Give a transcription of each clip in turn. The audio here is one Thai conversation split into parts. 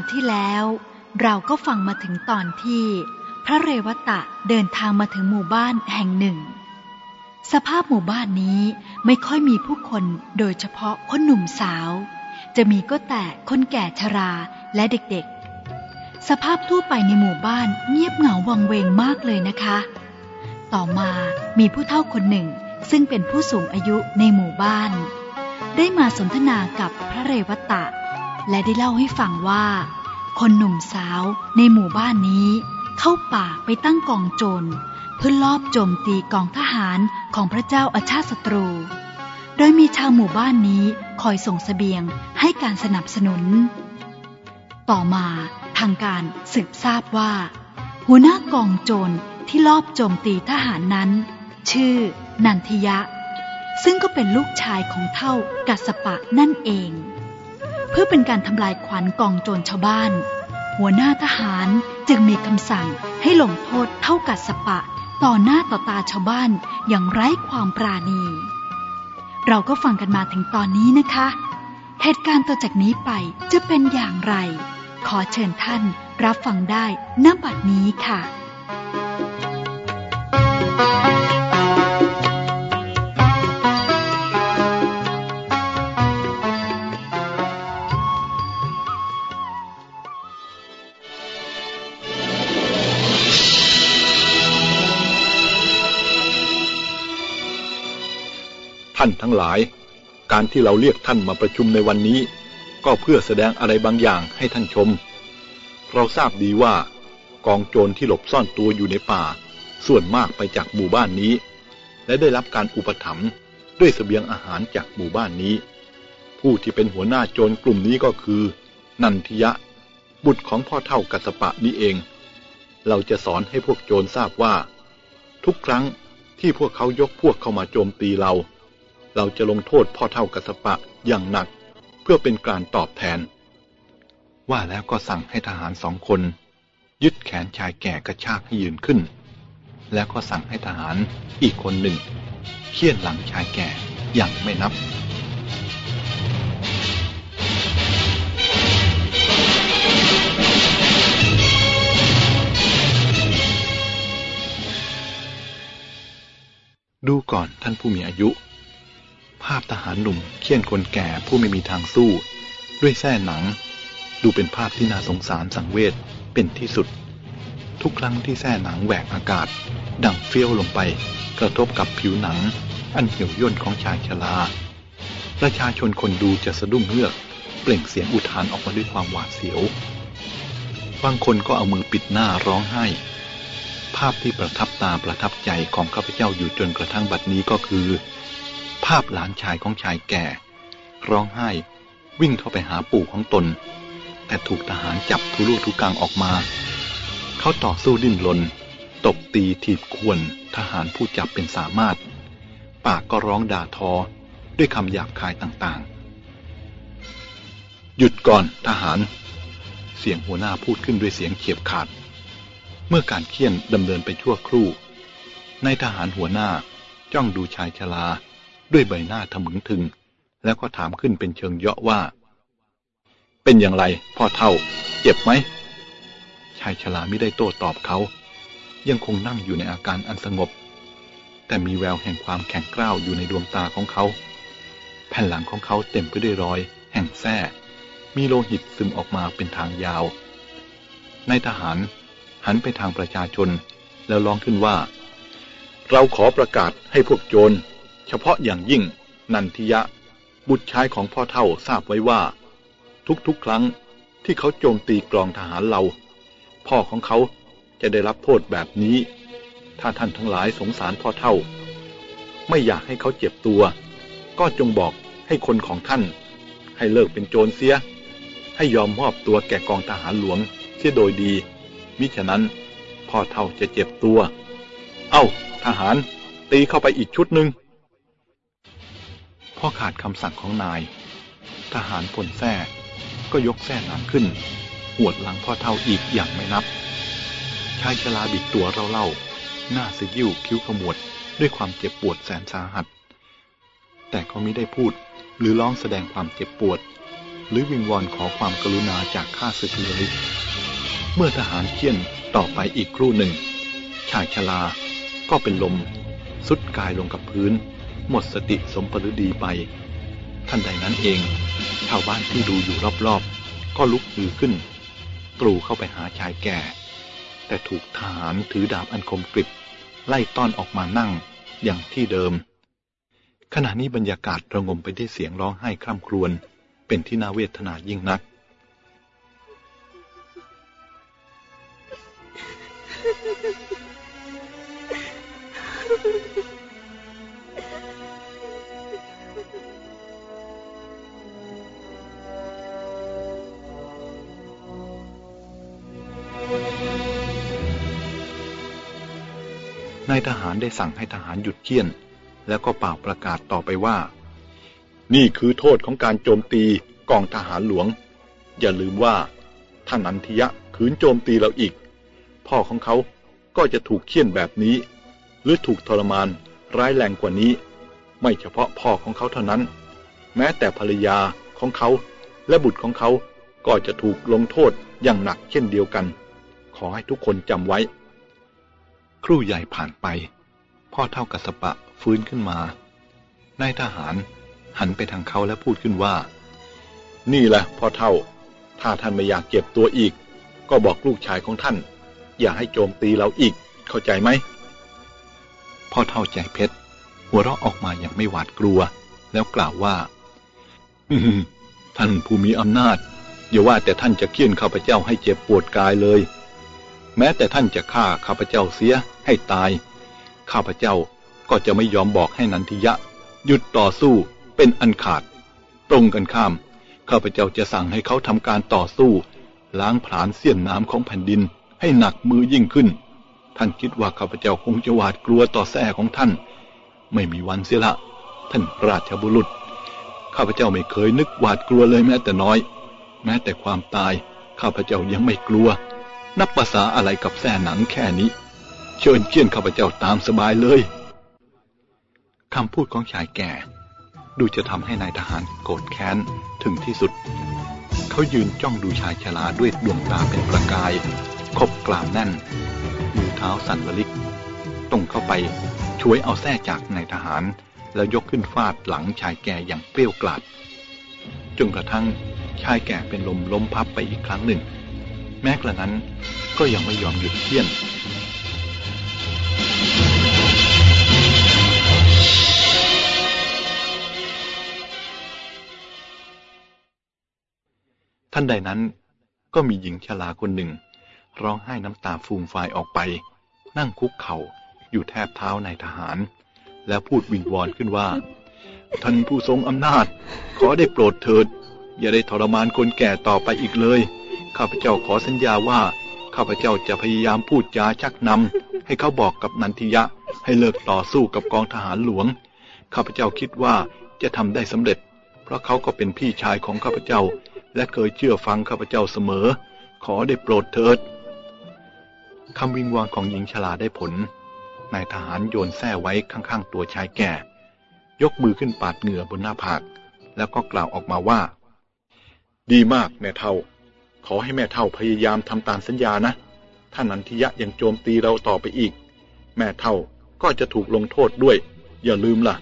วที่แล้ว เราก็ฟังมาถึงตอนที่ พระเรวตะเดินทางมาถึงหมู่บ้านแห่งหนึ่ง สภาพหมู่บ้านนี้ไม่ค่อยมีผู้คนโดยเฉพาะคนหนุ่มสาว จะมีก็แต่คนแก่ชราและเด็กๆ สภาพทั่วไปในหมู่บ้านเงียบเหงาวังเวงมากเลยนะคะ ต่อมามีผู้เฒ่าคนหนึ่งซึ่งเป็นผู้สูงอายุในหมู่บ้าน ได้มาสนทนากับพระเรวตะ และได้เล่าให้ฟังว่า คนหนุ่มสาวในหมู่บ้านนี้ เข้าป่าไปตั้งกองโจรเพื่อลอบโจมตีกองทหารของพระเจ้าอาชาติศัตรู โดยมีชาวหมู่บ้านนี้คอยส่งสเสบียงให้การสนับสนุน ต่อมาทางการสืบทราบว่า หัวหน้ากองโจรที่ลอบโจมตีทหารนั้น ชื่อ นันทิยะ ซึ่งก็เป็นลูกชายของเท่ากัสปะนั่นเอง เพื่อเป็นการทำลายขวัญกองโจรชาวบ้าน หัวหน้าทหารจึงมีคำสั่งให้ลงโทษเท่ากัสปะ ต่อหน้าต่อตาชาวบ้านอย่างไร้ความปราณี เราก็ฟังกันมาถึงตอนนี้นะคะ เหตุการณ์ต่อจากนี้ไปจะเป็นอย่างไร ขอเชิญท่านรับฟังได้ณบัดนี้ค่ะ ท่านทั้งหลาย การที่เราเรียกท่านมาประชุมในวันนี้ ก็เพื่อแสดงอะไรบางอย่างให้ท่านชม เราทราบดีว่ากองโจรที่หลบซ่อนตัวอยู่ในป่า ส่วนมากไปจากหมู่บ้านนี้ และได้รับการอุปถัมภ์ด้วยเสบียงอาหารจากหมู่บ้านนี้ ผู้ที่เป็นหัวหน้าโจรกลุ่มนี้ก็คือ นันทิยะ บุตรของพ่อเท่ากัสปะนี้เอง เราจะสอนให้พวกโจรทราบว่า ทุกครั้งที่พวกเขายกพวกเข้ามาโจมตีเรา เราจะลงโทษพ่อเท่ากัสปะอย่างหนัก เพื่อเป็นการตอบแทน ว่าแล้วก็สั่งให้ทหารสองคน ยึดแขนชายแก่กระชากให้ยืนขึ้น แล้วก็สั่งให้ทหารอีกคนหนึ่งเคี่ยนหลังชายแก่อย่างไม่นับดูก่อนท่านผู้มีอายุ ภาพทหารหนุ่มเคี่ยนคนแก่ผู้ไม่มีทางสู้ ด้วยแส้หนัง ดูเป็นภาพที่น่าสงสารสังเวชเป็นที่สุด ทุกครั้งที่แส้หนังแหวกอากาศ ดังเฟี้ยวลงไป กระทบกับผิวหนัง อันเหี่ยวย่นของชายชราประชาชนคนดูจะสะดุ้งเฮือก เปล่งเสียงอุทานออกมาด้วยความหวาดเสียวบางคนก็เอามือปิดหน้าร้องไห้ ภาพที่ประทับตาประทับใจของข้าพเจ้าอยู่จนกระทั่งบัดนี้ก็คือ ภาพหลานชายของชายแก่ ร้องไห้ วิ่งเข้าไปหาปู่ของตน แต่ถูกทหารจับทุลุทุกังออกมา เขาต่อสู้ดิ้นรนตบตีถีบควรทหารผู้จับเป็นสามารถ ปากก็ร้องด่าทอด้วยคำหยาบคายต่างๆ หยุดก่อนทหาร เสียงหัวหน้าพูดขึ้นด้วยเสียงเขียบขาด เมื่อการเคี่ยนดำเนินไปชั่วครู่ในทหารหัวหน้าจ้องดูชายชรา ด้วยใบหน้าทะมึงถึง แล้วก็ถามขึ้นเป็นเชิงเยาะว่า เป็นอย่างไร พ่อเท่า เจ็บไหม ชายชราไม่ได้โต้ตอบเขา ยังคงนั่งอยู่ในอาการอันสงบ แต่มีแววแห่งความแข็งกร้าวอยู่ในดวงตาของเขา แผ่นหลังของเขาเต็มไปด้วยรอย แห่งแส้มีโลหิตซึมออกมาเป็นทางยาวในทหารหันไปทางประชาชน แล้วร้องขึ้นว่า เราขอประกาศให้พวกโจร เฉพาะอย่างยิ่ง นันทิยะ บุตรชายของพ่อเท่าทราบไว้ว่า ทุกๆครั้งที่เขาโจมตีกลองทหารเรา พ่อของเขาจะได้รับโทษแบบนี้ ถ้าท่านทั้งหลายสงสารพ่อเท่า ไม่อยากให้เขาเจ็บตัว ก็จงบอกให้คนของท่าน ให้เลิกเป็นโจรเสีย ให้ยอมมอบตัวแก่กองทหารหลวงเสียโดยดี มิฉะนั้นพ่อเท่าจะเจ็บตัว เอ้า ทหาร ตีเข้าไปอีกชุดหนึ่ง พ่อขาดคำสั่งของนาย ทหารพลแท้ก็ยกแส้หนังขึ้นหวดหลังพ่อเท่าอีกอย่างไม่นับ ชายชราบิดตัวเราเล่า หน้าสยิ้วคิ้วขมวดด้วยความเจ็บปวดแสนสาหัส แต่เขาไม่ได้พูดหรือร้องแสดงความเจ็บปวด หรือวิงวอนขอความกรุณาจากข้าศึกเลย เมื่อทหารเคี่ยนต่อไปอีกครู่หนึ่ง ชายชลาก็เป็นลมสุดกายลงกับพื้น หมดสติสมปรดีไป ท่านใดนั้นเอง ชาวบ้านที่ดูอยู่รอบๆ ก็ลุกฮือขึ้น ตรูเข้าไปหาชายแก่ แต่ถูกทหารถือดาบอันคมกริบ ไล่ต้อนออกมานั่งอย่างที่เดิม ขณะนี้บรรยากาศระงมไปด้วยเสียงร้องไห้คร่ำครวญเป็นที่น่าเวทนายิ่งนักายทหารได้สั่งให้ทหารหยุดเคี่ยน แล้วก็เป่าประกาศต่อไปว่า นี่คือโทษของการโจมตีกองทหารหลวง อย่าลืมว่าท่านอันทิยะขืนโจมตีเราอีก พ่อของเขาก็จะถูกเคี่ยนแบบนี้ หรือถูกทรมานร้ายแรงกว่านี้ ไม่เฉพาะพ่อของเขาเท่านั้น แม้แต่ภรรยาของเขาและบุตรของเขาก็จะถูกลงโทษอย่างหนักเช่นเดียวกัน ขอให้ทุกคนจำไว้ ครู่ใหญ่ผ่านไป พ่อเท่ากัสปะฟื้นขึ้นมานายทหารหันไปทางเขาและพูดขึ้นว่า นี่แหละพ่อเท่า ถ้าท่านไม่อยากเจ็บตัวอีก ก็บอกลูกชายของท่าน อย่าให้โจมตีเราอีก เข้าใจไหมพ่อเท่าใจเพชร หัวเราะออกมาอย่างไม่หวาดกลัว แล้วกล่าวว่าท่านผู้มีอำนาจอย่าว่าแต่ท่านจะเคี่ยนข้าพเจ้าให้เจ็บปวดกายเลย แม้แต่ท่านจะฆ่าข้าพเจ้าเสียให้ตาย ข้าพเจ้าก็จะไม่ยอมบอกให้นันทิยะ หยุดต่อสู้เป็นอันขาด ตรงกันข้าม ข้าพเจ้าจะสั่งให้เขาทำการต่อสู้ ล้างผลาญเสี้ยนน้ำของแผ่นดินให้หนักมือยิ่งขึ้น ท่านคิดว่าข้าพเจ้าคงจะหวาดกลัวต่อแส้ของท่าน ไม่มีวันเสียละ ท่านราชบุรุษ ข้าพเจ้าไม่เคยนึกหวาดกลัวเลยแม้แต่น้อย แม้แต่ความตาย ข้าพเจ้ายังไม่กลัว นับภาษาอะไรกับแส้หนังแค่นี้ เชิญเกียนข้าพเจ้าตามสบายเลยคำพูดของชายแก่ ดูจะทำให้นายทหารโกรธแค้นถึงที่สุด เขายืนจ้องดูชายชราด้วยดวงตาเป็นประกาย คบกลามแน่น มือเท้าสั่นระลิกตรงเข้าไปช่วยเอาแส้จากนายทหาร แล้วยกขึ้นฟาดหลังชายแก่อย่างเปรี้ยวกราดจนกระทั่งชายแก่เป็นลมล้มพับไปอีกครั้งหนึ่ง แม้กระนั้นก็ยังไม่ยอมหยุดเที่ยน ท่านใดนั้นก็มีหญิงชราคนหนึ่ง ร้องไห้น้ำตาฟูมฟายออกไป นั่งคุกเข่าอยู่แทบเท้านายทหาร แล้วพูดวิงวอนขึ้นว่า ท่านผู้ทรงอำนาจ ขอได้โปรดเถิด อย่าได้ทรมานคนแก่ต่อไปอีกเลย ข้าพเจ้าขอสัญญาว่า ข้าพเจ้าจะพยายามพูดจาชักนำให้เขาบอกกับนันทิยะ ให้เลิกต่อสู้กับกองทหารหลวง ข้าพเจ้าคิดว่าจะทำได้สำเร็จ เพราะเขาก็เป็นพี่ชายของข้าพเจ้า และเคยเชื่อฟังข้าพเจ้าเสมอ ขอได้โปรดเถิดคำวิงวอนของหญิงชราได้ผล นายทหารโยนแส้ไว้ข้างๆ ตัวชายแก่ ยกมือขึ้นปาดเหงื่อบนหน้าผาก แล้วก็กล่าวออกมาว่า ดีมากแม่เท่า ขอให้แม่เท่าพยายามทำตามสัญญานะ ถ้านันทิยะยังโจมตีเราต่อไปอีก แม่เท่าก็จะถูกลงโทษด้วย อย่าลืมละ่ะ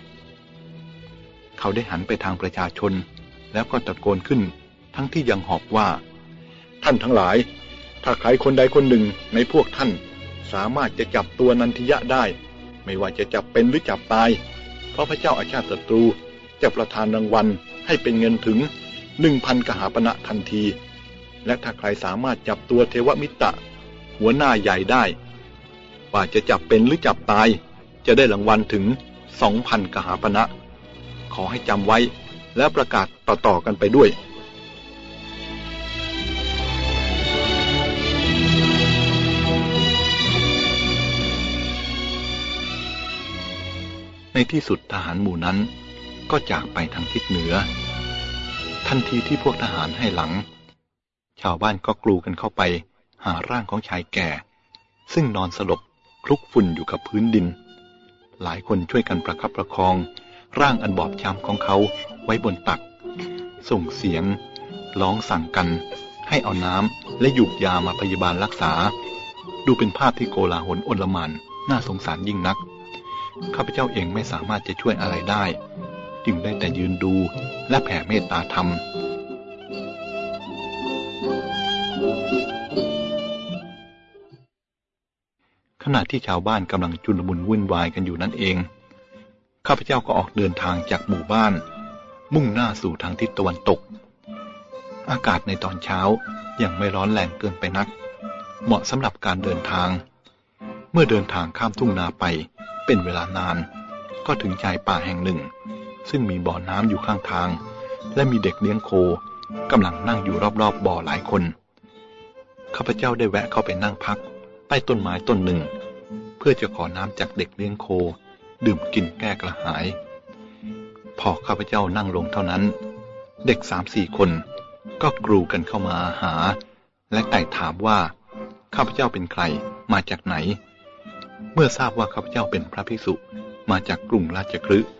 เขาได้หันไปทางประชาชน แล้วก็ตะโกนขึ้น ทั้งที่ยังหอบว่า ท่านทั้งหลาย ถ้าใครคนใดคนหนึ่งในพวกท่าน สามารถจะจับตัวนันทิยะได้ ไม่ว่าจะจับเป็นหรือจับตาย เพราะพระเจ้าอาชาติศัตรูจะประทานรางวัลให้เป็นเงินถึงหนึ่งพันกหาปณะทันที และถ้าใครสามารถจับตัวเทวมิตรหัวหน้าใหญ่ได้ ว่าจะจับเป็นหรือจับตาย จะได้รางวัลถึงสองพันกหาปณะขอให้จำไว้แล้วประกาศต่อๆกันไปด้วยในที่สุดทหารหมู่นั้นก็จากไปทางทิศเหนือ ทันทีที่พวกทหารให้หลัง ชาวบ้านก็กลูกันเข้าไป หาร่างของชายแก่ ซึ่งนอนสลบคลุกฝุ่นอยู่กับพื้นดิน หลายคนช่วยกันประคับประคอง ร่างอันบอบช้ำของเขาไว้บนตัก ส่งเสียง ร้องสั่งกัน ให้เอาน้ำและหยุกยามาพยาบาลรักษา ดูเป็นภาพที่โกลาหลอนลมานน่าสงสารยิ่งนัก ข้าพเจ้าเองไม่สามารถจะช่วยอะไรได้ จึงได้แต่ยืนดูและแผ่เมตตาธรรม ณะที่ชาวบ้านกำลังจุลมุนวุ่นวายกันอยู่นั่นเอง ข้าพเจ้าก็ออกเดินทางจากหมู่บ้าน มุ่งหน้าสู่ทางทิศตะวันตก อากาศในตอนเช้ายังไม่ร้อนแรงเกินไปนัก เหมาะสำหรับการเดินทาง เมื่อเดินทางข้ามทุ่งนาไปเป็นเวลานาน ก็ถึงชายป่าแห่งหนึ่ง ซึ่งมีบ่อน้ำอยู่ข้างทาง และมีเด็กเลี้ยงโคกำลังนั่งอยู่รอบๆบบ่อหลายคน ข้าพเจ้าได้แวะเข้าไปนั่งพักใต้ต้นไม้ต้นหนึ่ง เพื่อจะขอน้ำจากเด็กเลี้ยงโค ดื่มกินแก้กระหาย พอข้าพเจ้านั่งลงเท่านั้น เด็กสามสี่คนก็กรูกันเข้ามาหา และไต่ถามว่า ข้าพเจ้าเป็นใครมาจากไหน เมื่อทราบว่าข้าพเจ้าเป็นพระภิกษุมาจากกรุงราชคฤห์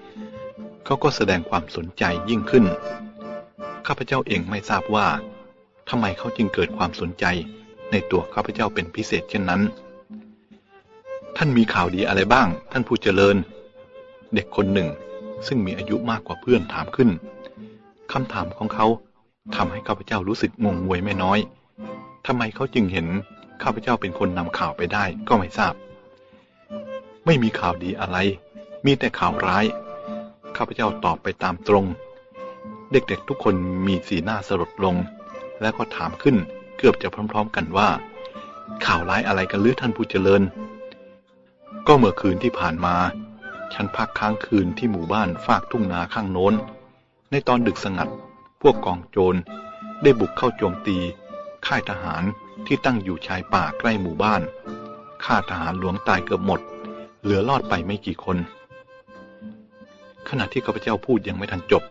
เขาก็แสดงความสนใจยิ่งขึ้น ข้าพเจ้าเองไม่ทราบว่าทำไมเขาจึงเกิดความสนใจในตัวข้าพเจ้าเป็นพิเศษเช่นนั้น ท่านมีข่าวดีอะไรบ้าง ท่านผู้เจริญ เด็กคนหนึ่ง ซึ่งมีอายุมากกว่าเพื่อนถามขึ้นคำถามของเขาทำให้ข้าพเจ้ารู้สึกงงงวยไม่น้อยทำไมเขาจึงเห็นข้าพเจ้าเป็นคนนำข่าวไปได้ก็ไม่ทราบ ไม่มีข่าวดีอะไร มีแต่ข่าวร้าย ข้าพเจ้าตอบไปตามตรง เด็กๆทุกคนมีสีหน้าสลดลง และก็ถามขึ้นเกือบจะพร้อม ๆ กันว่า ข่าวร้ายอะไรกันหรือท่านผู้เจริญ ก็เมื่อคืนที่ผ่านมา ฉันพักค้างคืนที่หมู่บ้านฝากทุ่งนาข้างโน้น ในตอนดึกสงัด พวกกองโจรได้บุกเข้าโจมตี ค่ายทหารที่ตั้งอยู่ชายป่าใกล้หมู่บ้านฆ่าทหารหลวงตายเกือบหมด เหลือรอดไปไม่กี่คน ขณะที่ข้าพเจ้าพูดยังไม่ทันจบ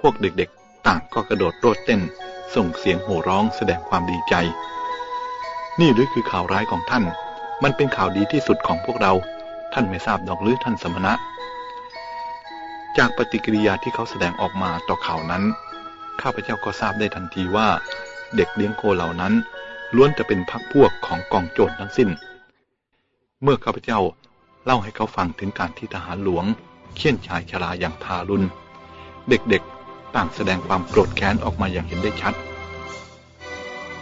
พวกเด็กๆ ต่างก็กระโดดโลดเต้น ส่งเสียงโห่ร้องแสดงความดีใจ นี่หรือคือข่าวร้ายของท่าน มันเป็นข่าวดีที่สุดของพวกเรา ท่านไม่ทราบดอกหรือท่านสมณะ จากปฏิกิริยาที่เขาแสดงออกมาต่อข่าวนั้น ข้าพเจ้าก็ทราบได้ทันทีว่า เด็กเลี้ยงโคเหล่านั้น ล้วนจะเป็นพักพวกของกองโจรทั้งสิ้น เมื่อข้าพเจ้าเล่าให้เขาฟังถึงการที่ทหารหลวงเขี่ยนชายชราอย่างทารุณ เด็กๆต่างแสดงความโกรธแค้นออกมาอย่างเห็นได้ชัด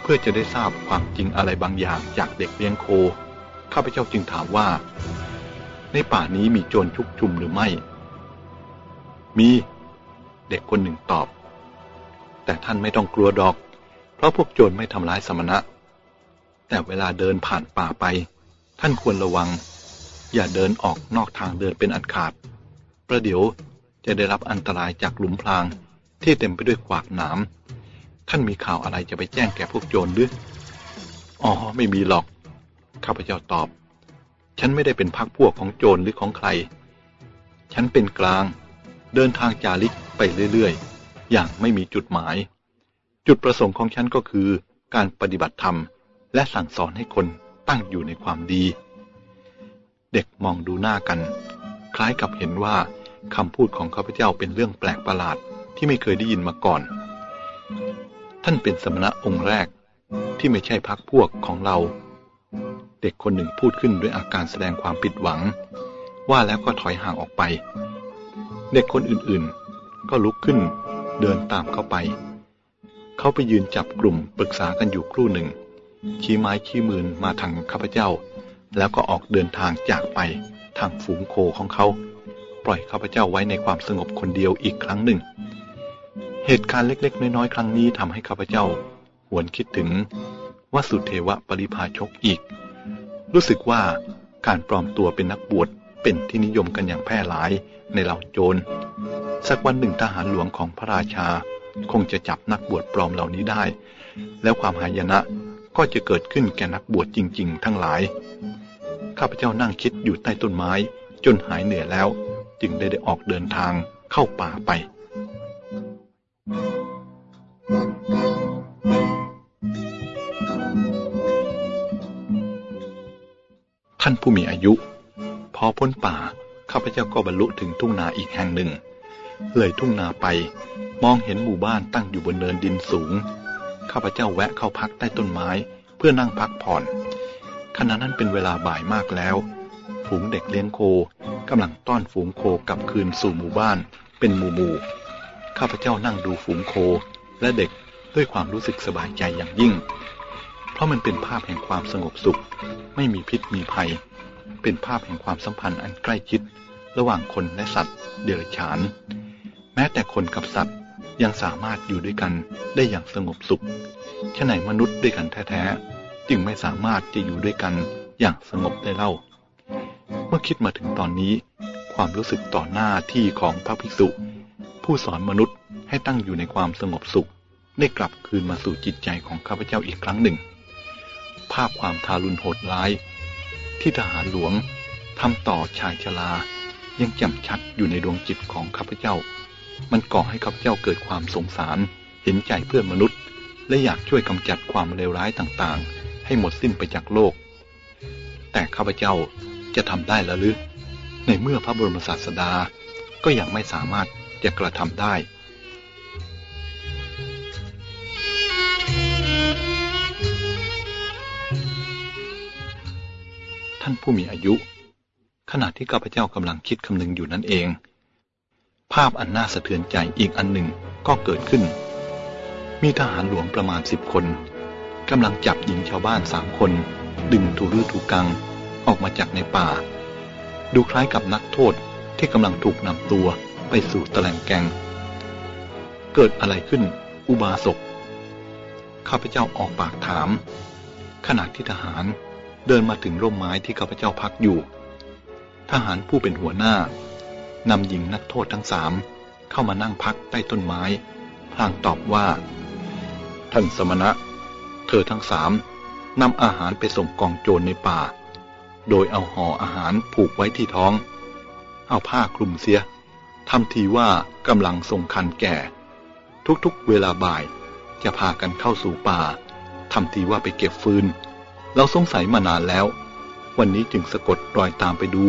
เพื่อจะได้ทราบความจริงอะไรบางอย่างจากเด็กเลี้ยงโค ข้าพเจ้าจึงถามว่า ในป่านี้มีโจรชุกชุมหรือไม่ มี เด็กคนหนึ่งตอบ แต่ท่านไม่ต้องกลัวดอก เพราะพวกโจรไม่ทำร้ายสมณะ แต่เวลาเดินผ่านป่าไป ท่านควรระวัง อย่าเดินออกนอกทางเดินเป็นอันขาด ประเดี๋ยวจะได้รับอันตรายจากหลุมพรางที่เต็มไปด้วยขวากหนามท่านมีข่าวอะไรจะไปแจ้งแก่พวกโจรหรือ อ๋อ ไม่มีหรอก ข้าพเจ้าตอบ ฉันไม่ได้เป็นพักพวกของโจรหรือของใคร ฉันเป็นกลาง เดินทางจาริกไปเรื่อยๆ อย่างไม่มีจุดหมาย จุดประสงค์ของฉันก็คือ การปฏิบัติธรรม และสั่งสอนให้คนตั้งอยู่ในความดี เด็กมองดูหน้ากัน คล้ายกับเห็นว่าคำพูดของข้าพเจ้าเป็นเรื่องแปลกประหลาดที่ไม่เคยได้ยินมาก่อน ท่านเป็นสมณะองค์แรกที่ไม่ใช่พักพวกของเรา ด็กคนหนึ่งพูดขึ้นด้วยอาการแสดงความผิดหวัง ว่าแล้วก็ถอยห่างออกไป เด็กคนอื่นๆ ก็ลุกขึ้นเดินตามเข้าไป เขาไปยืนจับกลุ่มปรึกษากันอยู่ครู่หนึ่ง ชี้ไม้ชี้มือมาทางข้าพเจ้า แล้วก็ออกเดินทางจากไปทางฝูงโคของเขา ปล่อยข้าพเจ้าไว้ในความสงบคนเดียวอีกครั้งหนึ่ง เหตุการณ์เล็กๆ น้อยๆ ครั้งนี้ทำให้ข้าพเจ้า หวนคิดถึงว่าสุเทวะปริภาชกอีก รู้สึกว่าการปลอมตัวเป็นนักบวชเป็นที่นิยมกันอย่างแพร่หลายในเหล่าโจร สักวันหนึ่งทหารหลวงของพระราชา คงจะจับนักบวชปลอมเหล่านี้ได้ แล้วความหายนะก็จะเกิดขึ้นแก่นักบวชจริง ๆ ทั้งหลาย ข้าพเจ้านั่งคิดอยู่ใต้ต้นไม้ จนหายเหนื่อยแล้ว จึงได้ได้ออกเดินทางเข้าป่าไป ท่านผู้มีอายุ พอพ้นป่า ข้าพเจ้าก็บรรลุถึงทุ่งนาอีกแห่งหนึ่ง เลยทุ่งนาไป มองเห็นหมู่บ้านตั้งอยู่บนเนินดินสูง ข้าพเจ้าแวะเข้าพักใต้ต้นไม้ เพื่อนั่งพักผ่อน ขณะนั้นเป็นเวลาบ่ายมากแล้ว ฝูงเด็กเลี้ยงโคกำลังต้อนฝูงโคกลับคืนสู่หมู่บ้าน เป็นหมู่หมู่ข้าพเจ้านั่งดูฝูงโคและเด็กด้วยความรู้สึกสบายใจอย่างยิ่ง เพราะมันเป็นภาพแห่งความสงบสุข ไม่มีพิษมีภัย เป็นภาพแห่งความสัมพันธ์อันใกล้ชิด ระหว่างคนและสัตว์ เดรัจฉาน แม้แต่คนกับสัตว์ยังสามารถอยู่ด้วยกันได้อย่างสงบสุขฉะไหนมนุษย์ด้วยกันแท้ๆจึงไม่สามารถจะอยู่ด้วยกันอย่างสงบได้เล่า เมื่อคิดมาถึงตอนนี้ ความรู้สึกต่อหน้าที่ของพระภิกษุ ผู้สอนมนุษย์ให้ตั้งอยู่ในความสงบสุข ได้กลับคืนมาสู่จิตใจของข้าพเจ้าอีกครั้งหนึ่งาพความทารุณโหดร้าย ที่ทหารหลวงทำต่อชายชรายังจำชัดอยู่ในดวงจิตของข้าพเจ้า มันก่อให้ข้าพเจ้าเกิดความสงสาร เห็นใจเพื่อนมนุษย์ และอยากช่วยกำจัดความเลวร้ายต่างๆ ให้หมดสิ้นไปจากโลก แต่ข้าพเจ้าจะทำได้หรือในเมื่อพระบรมศาสดาก็ยังไม่สามารถจะกระทำได้ ท่านผู้มีอายุ ขณะที่ข้าพเจ้ากำลังคิดคำนึงอยู่นั่นเอง ภาพอันน่าสะเทือนใจอีกอันหนึ่งก็เกิดขึ้น มีทหารหลวงประมาณสิบคนกำลังจับหญิงชาวบ้านสามคน ดึงถูรื้อถูกังออกมาจากในป่า ดูคล้ายกับนักโทษที่กำลังถูกนำตัวไปสู่ตะแลงแกง เกิดอะไรขึ้น อุบาสกข้าพเจ้าออกปากถาม ขณะที่ทหาร เดินมาถึงร่มไม้ที่ข้าพเจ้าพักอยู่ ทหารผู้เป็นหัวหน้านำหญิงนักโทษทั้งสามเข้ามานั่งพักใต้ต้นไม้ พลางตอบว่า ท่านสมณะ เธอทั้งสามนำอาหารไปส่งกองโจรในป่า โดยเอาห่ออาหารผูกไว้ที่ท้อง เอาผ้าคลุมเสียทำทีว่ากำลังส่งคันแก่ ทุกๆเวลาบ่ายจะพากันเข้าสู่ป่าทำทีว่าไปเก็บฟืน เราสงสัยมานานแล้ว วันนี้จึงสะกดรอยตามไปดู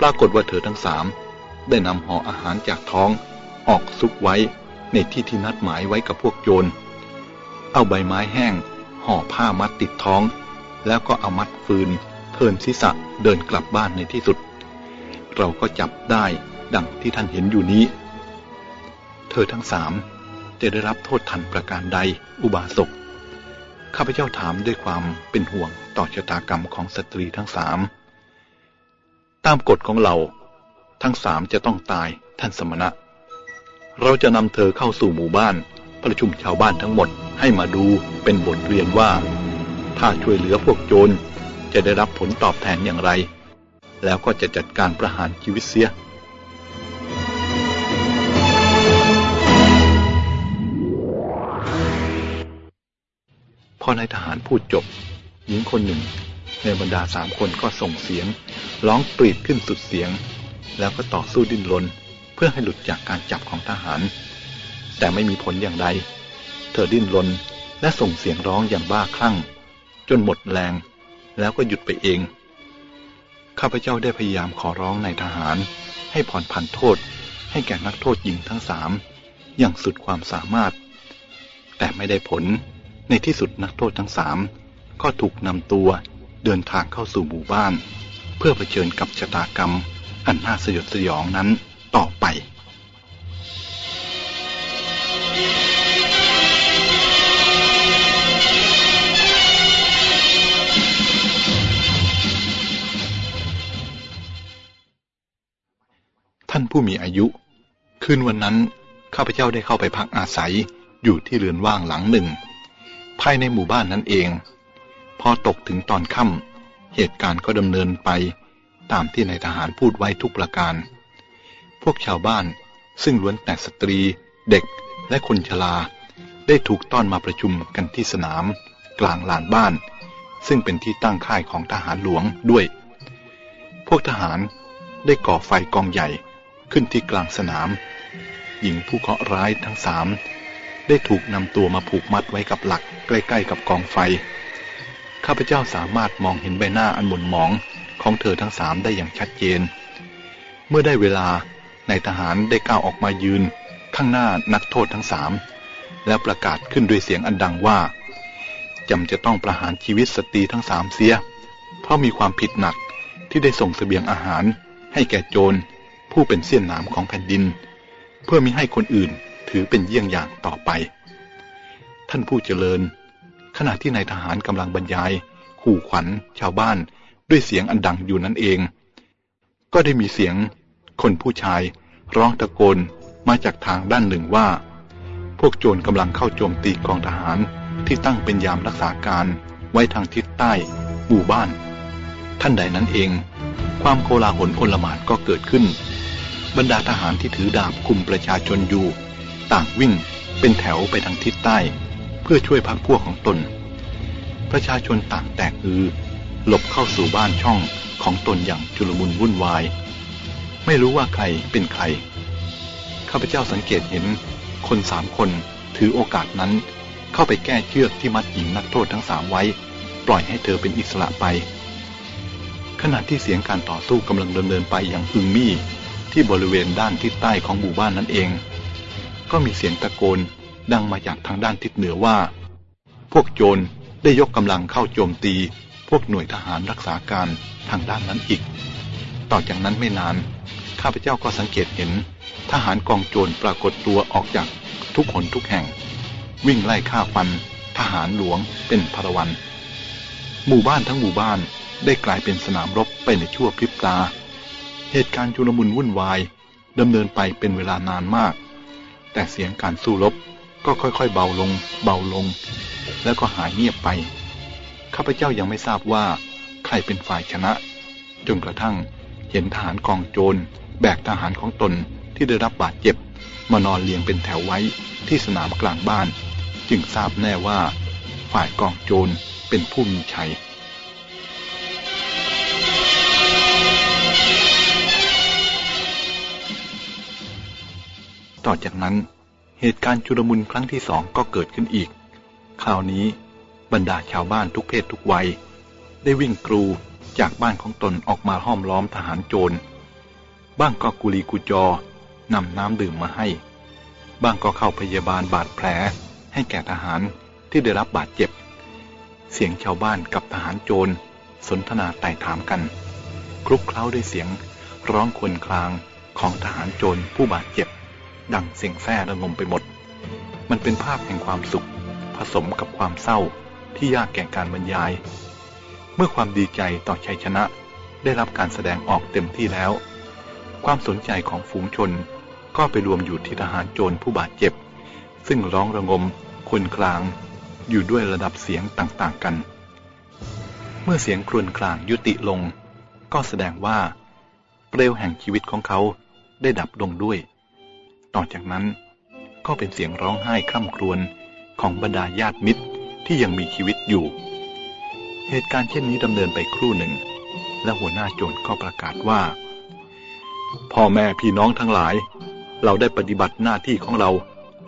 ปรากฏว่าเธอทั้งสามได้นำห่ออาหารจากท้อง ออกซุกไว้ในที่ที่นัดหมายไว้กับพวกโจร เอาใบไม้แห้ง ห่อผ้ามัดติดท้อง แล้วก็เอามัดฟืน เทินศีรษะเดินกลับบ้านในที่สุด เราก็จับได้ดังที่ท่านเห็นอยู่นี้ เธอทั้งสามจะได้รับโทษทันประการใดอุบาสก ข้าพเจ้าถามด้วยความเป็นห่วงต่อชะตากรรมของสตรีทั้งสาม ตามกฎของเรา ทั้งสามจะต้องตายท่านสมณะ เราจะนำเธอเข้าสู่หมู่บ้าน ประชุมชาวบ้านทั้งหมดให้มาดูเป็นบทเรียนว่า ถ้าช่วยเหลือพวกโจรจะได้รับผลตอบแทนอย่างไร แล้วก็จะจัดการประหารชีวิตเสีย พอนายทหารพูดจบ หญิงคนหนึ่ง ในบรรดาสามคนก็ส่งเสียง ร้องกรีดขึ้นสุดเสียง แล้วก็ต่อสู้ดิ้นรนเพื่อให้หลุดจากการจับของทหาร แต่ไม่มีผลอย่างใด เธอดิ้นรนและส่งเสียงร้องอย่างบ้าคลั่ง จนหมดแรง แล้วก็หยุดไปเอง ข้าพเจ้าได้พยายามขอร้องนายทหาร ให้ผ่อนผันโทษ ให้แก่นักโทษหญิงทั้งสามอย่างสุดความสามารถ แต่ไม่ได้ผล ในที่สุดนักโทษทั้งสามก็ถูกนำตัวเดินทางเข้าสู่หมู่บ้าน เพื่อเผชิญกับชะตากรรม อันน่าสยดสยองนั้นต่อไปท่านผู้มีอายุ คืนวันนั้น ข้าพเจ้าได้เข้าไปพักอาศัยอยู่ที่เรือนว่างหลังหนึ่ง ภายในหมู่บ้านนั้นเอง พอตกถึงตอนค่ำเหตุการณ์ก็ดำเนินไปตามที่นายทหารพูดไว้ทุกประการ พวกชาวบ้านซึ่งล้วนแต่สตรี เด็กและคนชราได้ถูกต้อนมาประชุมกันที่สนาม กลางลานบ้าน ซึ่งเป็นที่ตั้งค่ายของทหารหลวงด้วย พวกทหารได้ก่อไฟกองใหญ่ขึ้นที่กลางสนาม หญิงผู้เคราะห์ร้ายทั้งสาม ได้ถูกนำตัวมาผูกมัดไว้กับหลัก ใกล้ๆกับกองไฟ ข้าพเจ้าสามารถมองเห็นใบหน้าอันหม่นหมองของเธอทั้งสามได้อย่างชัดเจน เมื่อได้เวลานายทหารได้ก้าวออกมายืน ข้างหน้านักโทษทั้งสามแล้วประกาศขึ้นด้วยเสียงอันดังว่าจำจะต้องประหารชีวิตสตรีทั้งสามเสีย เพราะมีความผิดหนักที่ได้ส่งสเสบียงอาหารให้แก่โจร ผู้เป็นเสี้ยนหนามของแผ่นดิน เพื่อมิให้คนอื่น ถือเป็นเยี่ยงอย่างต่อไป ท่านผู้เจริญ ขณะที่นายทหารกำลังบรรยาย ขู่ขวัญ ชาวบ้าน ด้วยเสียงอันดังอยู่นั่นเอง ก็ได้มีเสียง คนผู้ชาย ร้องตะโกนมาจากทางด้านหนึ่งว่า พวกโจรกำลังเข้าโจมตีกองทหารที่ตั้งเป็นยามรักษาการไว้ทางทิศใต้หมู่บ้าน ท่านใดนั้นเอง ความโกลาหลอนลมานก็เกิดขึ้น บรรดาทหารที่ถือดาบคุมประชาชนอยู่ ต่างวิ่งเป็นแถวไปทางทิศใต้ เพื่อช่วยพักพวกของตน ประชาชนต่างแตกฮือ หลบเข้าสู่บ้านช่องของตนอย่างจุลมุนวุ่นวาย ไม่รู้ว่าใครเป็นใคร ข้าพเจ้าสังเกตเห็นคนสามคนถือโอกาสนั้น เข้าไปแก้เชือกที่มัดหญิงนักโทษทั้งสามไว้ ปล่อยให้เธอเป็นอิสระไป ขณะที่เสียงการต่อสู้กำลังดำเนินไปอย่างอึงมี่ที่บริเวณด้านทิศใต้ของหมู่บ้านนั่นเอง ก็มีเสียงตะโกนดังมาจากทางด้านทิศเหนือว่า พวกโจรได้ยกกำลังเข้าโจมตี พวกหน่วยทหารรักษาการทางด้านนั้นอีก ต่อจากนั้นไม่นาน ข้าพเจ้าก็สังเกตเห็น ทหารกองโจรปรากฏตัวออกจากทุกคนทุกแห่ง วิ่งไล่ฆ่าฟัน ทหารหลวงเป็นพรวัน หมู่บ้านทั้งหมู่บ้านได้กลายเป็นสนามรบไปในชั่วพริบตา เหตุการณ์ชุลมุนวุ่นวายดำเนินไปเป็นเวลานานมาก แต่เสียงการสู้รบก็ค่อยๆเบาลง เบาลง แล้วก็หายเงียบไป ข้าพเจ้ายังไม่ทราบว่า ใครเป็นฝ่ายชนะ จนกระทั่งเห็นทหารกองโจรแบกทหารของตนที่ได้รับบาดเจ็บ มานอนเรียงเป็นแถวไว้ที่สนามกลางบ้าน จึงทราบแน่ว่า ฝ่ายกองโจรเป็นผู้มีชัย ต่อจากนั้น เหตุการณ์ชุลมุนครั้งที่สองก็เกิดขึ้นอีก คราวนี้บรรดาชาวบ้านทุกเพศทุกวัย ได้วิ่งกรูจากบ้านของตนออกมาห้อมล้อมทหารโจร บ้างก็กุลีกุจอนำน้ำดื่มมาให้ บ้างก็เข้าพยาบาลบาดแผลให้แก่ทหารที่ได้รับบาดเจ็บ เสียงชาวบ้านกับทหารโจร สนทนาไต่ถามกัน คลุกเคล้าด้วยเสียงร้องควนคลางของทหารโจรผู้บาดเจ็บ ดังเสียงแซ่ระงมไปหมด มันเป็นภาพแห่งความสุข ผสมกับความเศร้าที่ยากแก่การบรรยาย เมื่อความดีใจต่อชัยชนะได้รับการแสดงออกเต็มที่แล้ว ความสนใจของฝูงชนก็ไปรวมอยู่ที่ทหารโจรผู้บาดเจ็บ ซึ่งร้องระงมคนกลาง อยู่ด้วยระดับเสียงต่างๆกัน เมื่อเสียงครวญคลางยุติลง ก็แสดงว่า เปลวแห่งชีวิตของเขาได้ดับลงด้วย ต่อจากนั้นก็เป็นเสียงร้องไห้คร่ำครวญของบรรดาญาติมิตรที่ยังมีชีวิตอยู่ เหตุการณ์เช่นนี้ดำเนินไปครู่หนึ่ง และหัวหน้าโจรก็ประกาศว่า พ่อแม่พี่น้องทั้งหลาย เราได้ปฏิบัติหน้าที่ของเรา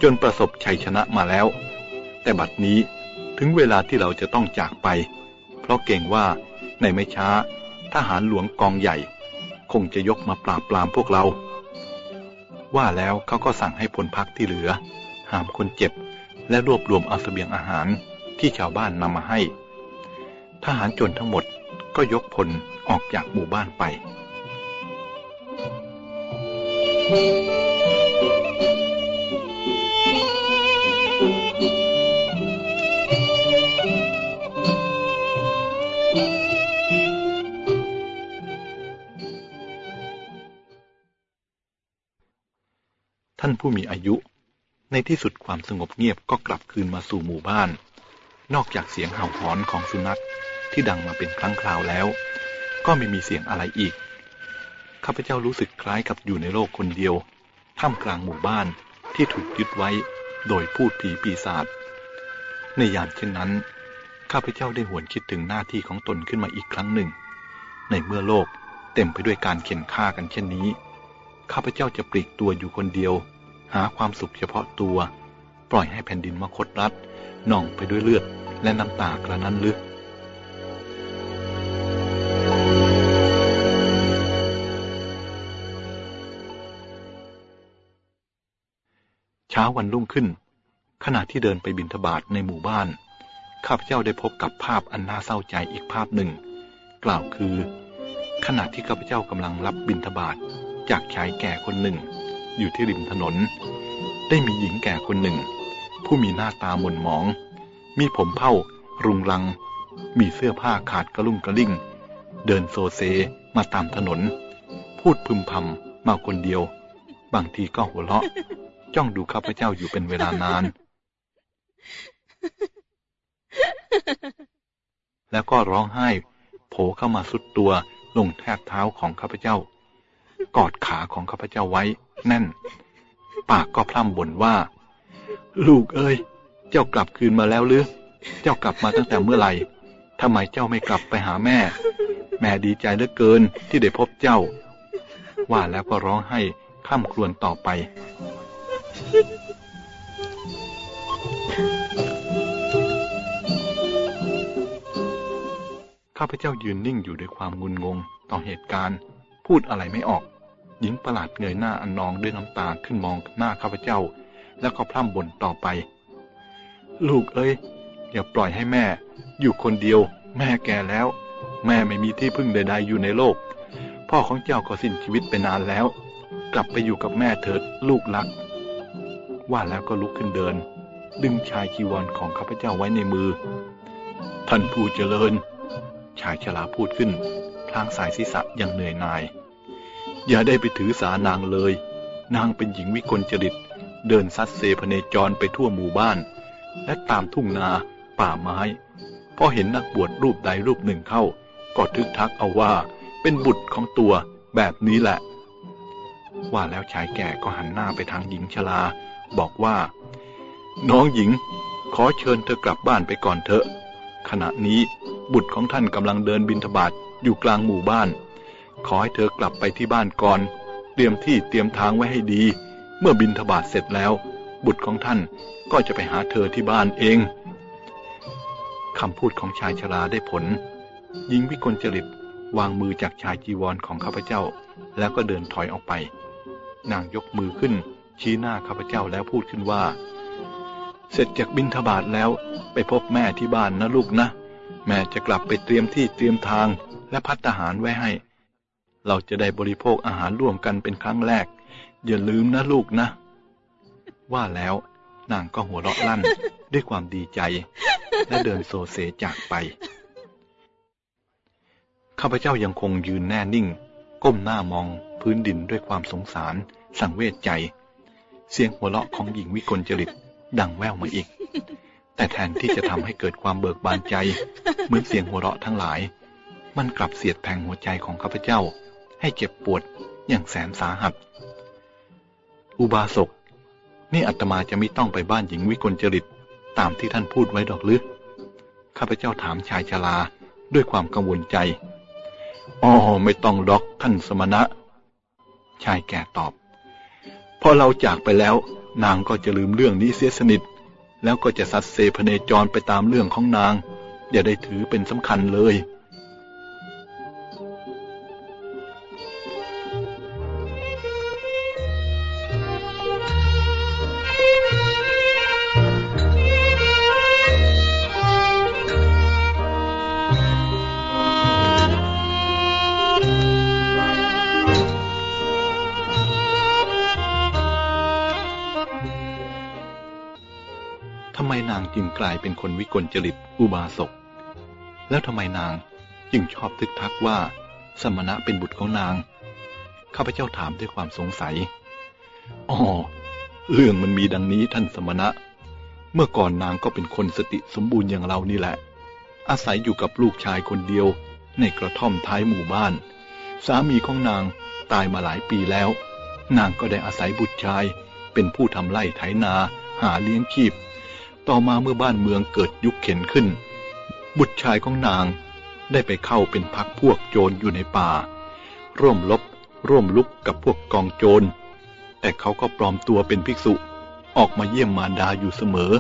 จนประสบชัยชนะมาแล้ว แต่บัดนี้ถึงเวลาที่เราจะต้องจากไป เพราะเก่งว่าในไม่ช้าทหารหลวงกองใหญ่ คงจะยกมาปราบปรามพวกเรา ว่าแล้วเขาก็สั่งให้พลพักที่เหลือ หามคนเจ็บ และรวบรวมเอาเสบียงอาหารที่ชาวบ้านนำมาให้ ทหารจนทั้งหมดก็ยกพลออกจากหมู่บ้านไป Thank you. ท่านผู้มีอายุ ในที่สุดความสงบเงียบก็กลับคืนมาสู่หมู่บ้าน นอกจากเสียงเห่าหอนของสุนัขที่ดังมาเป็นครั้งคราวแล้ว ก็ไม่มีเสียงอะไรอีก ข้าพเจ้ารู้สึกคล้ายกับอยู่ในโลกคนเดียว ท่ามกลางหมู่บ้านที่ถูกยึดไว้โดยพูดผีปีศาจ ในยามเช่นนั้น ข้าพเจ้าได้หวนคิดถึงหน้าที่ของตนขึ้นมาอีกครั้งหนึ่ง ในเมื่อโลกเต็มไปด้วยการเข็นฆ่ากันเช่นนี้ ข้าพเจ้าจะปลีกตัวอยู่คนเดียว หาความสุขเฉพาะตัว ปล่อยให้แผ่นดินมาคดรัดน่องไปด้วยเลือดและน้ำตากระนั้นลึกเช้าวันรุ่งขึ้น ขณะที่เดินไปบินทบาทในหมู่บ้าน ข้าพเจ้าได้พบกับภาพอันน่าเศร้าใจอีกภาพหนึ่ง กล่าวคือ ขณะที่ข้าพเจ้ากำลังรับบินทบาท จากชายแก่คนหนึ่ง อยู่ที่ริมถนน ได้มีหญิงแก่คนหนึ่ง ผู้มีหน้าตาหม่นหมอง มีผมเผ้า รุงรัง มีเสื้อผ้าขาดกระลุ่งกระลิ่ง เดินโซเซมาตามถนน พูดพึมพำมาคนเดียว บางทีก็หัวเราะ จ้องดูข้าพเจ้าอยู่เป็นเวลานาน แล้วก็ร้องไห้โผล่เข้ามาสุดตัวลงแทบเท้าของข้าพเจ้า กอดขาของข้าพเจ้าไว้แน่น ปากก็พร่ำบ่นว่า ลูกเอ้ย เจ้ากลับคืนมาแล้วหรือ เจ้ากลับมาตั้งแต่เมื่อไหร่ทำไมเจ้าไม่กลับไปหาแม่ แม่ดีใจเหลือเกินที่ได้พบเจ้า ว่าแล้วก็ร้องให้ข้ามครวญต่อไปข้าพเจ้ายืนนิ่งอยู่ด้วยความงุนงงต่อเหตุการณ์ พูดอะไรไม่ออก หญิงประหลาดเงยหน้าอันนองด้วยน้ำตาขึ้นมองหน้าข้าพเจ้า แล้วก็พร่ำบ่นต่อไป ลูกเอ้ยอย่าปล่อยให้แม่ อยู่คนเดียว แม่แก่แล้ว แม่ไม่มีที่พึ่งใด ๆ อยู่ในโลก พ่อของเจ้าก็สิ้นชีวิตไปนานแล้ว กลับไปอยู่กับแม่เถิดลูกรัก ว่าแล้วก็ลุกขึ้นเดิน ดึงชายคีวรของข้าพเจ้าไว้ในมือ ท่านผู้เจริญ ชายชราพูดขึ้นพลางสายศีรษะอย่างเหนื่อยหน่าย อย่าได้ไปถือสานางเลย นางเป็นหญิงวิกลจริต เดินซัดเซพเนจรไปทั่วหมู่บ้าน และตามทุ่งนา ป่าไม้ พอเห็นนักบวชรูปใดรูปหนึ่งเข้า ก็ทึกทักเอาว่าเป็นบุตรของตัวแบบนี้แหละ ว่าแล้วชายแก่ก็หันหน้าไปทางหญิงชราบอกว่า น้องหญิง ขอเชิญเธอกลับบ้านไปก่อนเถอะ ขณะนี้บุตรของท่านกำลังเดินบินทบาทอยู่กลางหมู่บ้าน ขอให้เธอกลับไปที่บ้านก่อน เตรียมที่เตรียมทางไว้ให้ดี เมื่อบินทบาทเสร็จแล้ว บุตรของท่านก็จะไปหาเธอที่บ้านเองคำพูดของชายชราได้ผล หญิงวิกลจริตวางมือจากชายจีวรของข้าพเจ้า แล้วก็เดินถอยออกไป นางยกมือขึ้น ชี้หน้าข้าพเจ้าแล้วพูดขึ้นว่า เสร็จจากบินทบาทแล้วไปพบแม่ที่บ้านนะลูกนะ แม่จะกลับไปเตรียมที่เตรียมทางและพัฒหารไว้ให้ เราจะได้บริโภคอาหารร่วมกันเป็นครั้งแรก อย่าลืมนะลูกนะ ว่าแล้วนางก็หัวเราะลั่นด้วยความดีใจ และเดินโซเซจากไป ข้าพเจ้ายังคงยืนแน่นิ่ง ก้มหน้ามองพื้นดินด้วยความสงสาร สังเวชใจ เสียงหัวเราะของหญิงวิกลจริตดังแว่วมาอีก แต่แทนที่จะทำให้เกิดความเบิกบานใจ เหมือนเสียงหัวเราะทั้งหลาย มันกลับเสียดแทงหัวใจของข้าพเจ้า ให้เจ็บปวดอย่างแสนสาหัส อุบาสก นี่อาตมาจะไม่ต้องไปบ้านหญิงวิกลจริตตามที่ท่านพูดไว้ดอกหรือข้าพเจ้าถามชายชราด้วยความกังวลใจ อ๋อ ไม่ต้องดอกท่านสมณะ ชายแก่ตอบ พอเราจากไปแล้ว นางก็จะลืมเรื่องนี้เสียสนิท แล้วก็จะสัตเซพเนจรไปตามเรื่องของนาง อย่าได้ถือเป็นสำคัญเลย จึงกลายเป็นคนวิกลจริตอุบาสก แล้วทำไมนางจึงชอบทึกทักว่า สมณะเป็นบุตรของนาง ข้าพเจ้าถามด้วยความสงสัย อ๋อ เรื่องมันมีดังนี้ท่านสมณะ เมื่อก่อนนางก็เป็นคนสติสมบูรณ์อย่างเรานี่แหละ อาศัยอยู่กับลูกชายคนเดียว ในกระท่อมท้ายหมู่บ้าน สามีของนางตายมาหลายปีแล้ว นางก็ได้อาศัยบุตรชายเป็นผู้ทำไร่ไถนาหาเลี้ยงชีพ ต่อมาเมื่อบ้านเมืองเกิดยุคเข็นขึ้น บุตรชายของนางได้ไปเข้าเป็นพักพวกโจรอยู่ในป่า ร่วมลบร่วมลุกกับพวกกองโจร แต่เขาก็ปลอมตัวเป็นภิกษุออกมาเยี่ยมมารดาอยู่เสมอ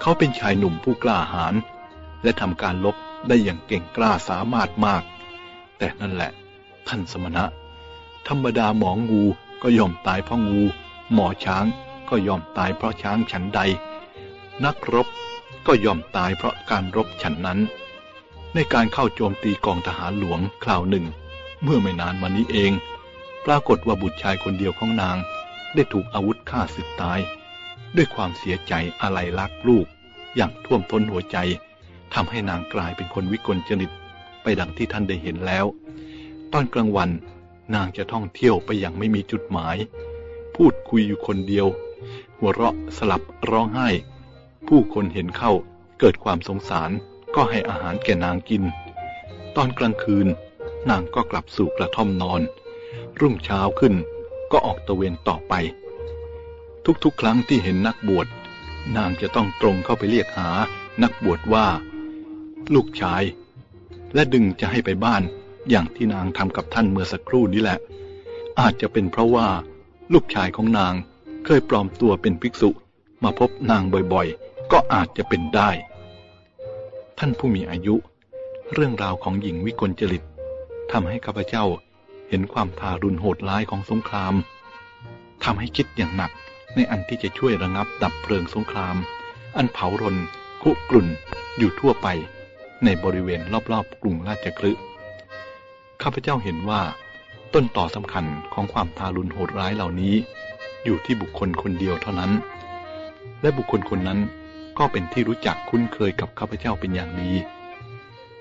เขาเป็นชายหนุ่มผู้กล้าหาญและทำการลบได้อย่างเก่งกล้าสามารถมาก แต่นั่นแหละ ท่านสมณะ ธรรมดาหมองูก็ยอมตายเพราะงู หมอช้างก็ยอมตายเพราะช้างฉันใด นักรบก็ยอมตายเพราะการรบฉันนั้น ในการเข้าโจมตีกองทหารหลวงคราวหนึ่ง เมื่อไม่นานมานี้เอง ปรากฏว่าบุตรชายคนเดียวของนาง ได้ถูกอาวุธฆ่าสึกตาย ด้วยความเสียใจอะไรรักลูก อย่างท่วมท้นหัวใจทำให้นางกลายเป็นคนวิกลจริตไปดังที่ท่านได้เห็นแล้ว ตอนกลางวันนางจะท่องเที่ยวไปอย่างไม่มีจุดหมาย พูดคุยอยู่คนเดียว หัวเราะสลับร้องไห้ ผู้คนเห็นเข้าเกิดความสงสารก็ให้อาหารแก่นางกิน ตอนกลางคืนนางก็กลับสู่กระท่อมนอน รุ่งเช้าขึ้นก็ออกตะเวนต่อไป ทุกๆ ครั้งที่เห็นนักบวชนางจะต้องตรงเข้าไปเรียกหานักบวชว่า ลูกชาย และดึงจะให้ไปบ้านอย่างที่นางทำกับท่านเมื่อสักครู่นี้แหละ อาจจะเป็นเพราะว่า ลูกชายของนางเคยปลอมตัวเป็นภิกษุมาพบนางบ่อยๆ ก็อาจจะเป็นได้ ท่านผู้มีอายุ เรื่องราวของหญิงวิกลจริตทำให้ข้าพเจ้าเห็นความทารุณโหดร้ายของสงครามทำให้คิดอย่างหนักในอันที่จะช่วยระงับดับเพลิงสงคราม อันเผารนคุกรุ่นอยู่ทั่วไปในบริเวณรอบๆกรุงราชกฤห์ข้าพเจ้าเห็นว่า ต้นต่อสำคัญของความทารุณโหดร้ายเหล่านี้ อยู่ที่บุคคลคนเดียวเท่านั้น และบุคคลคนนั้น ก็เป็นที่รู้จักคุ้นเคยกับข้าพเจ้าเป็นอย่างดี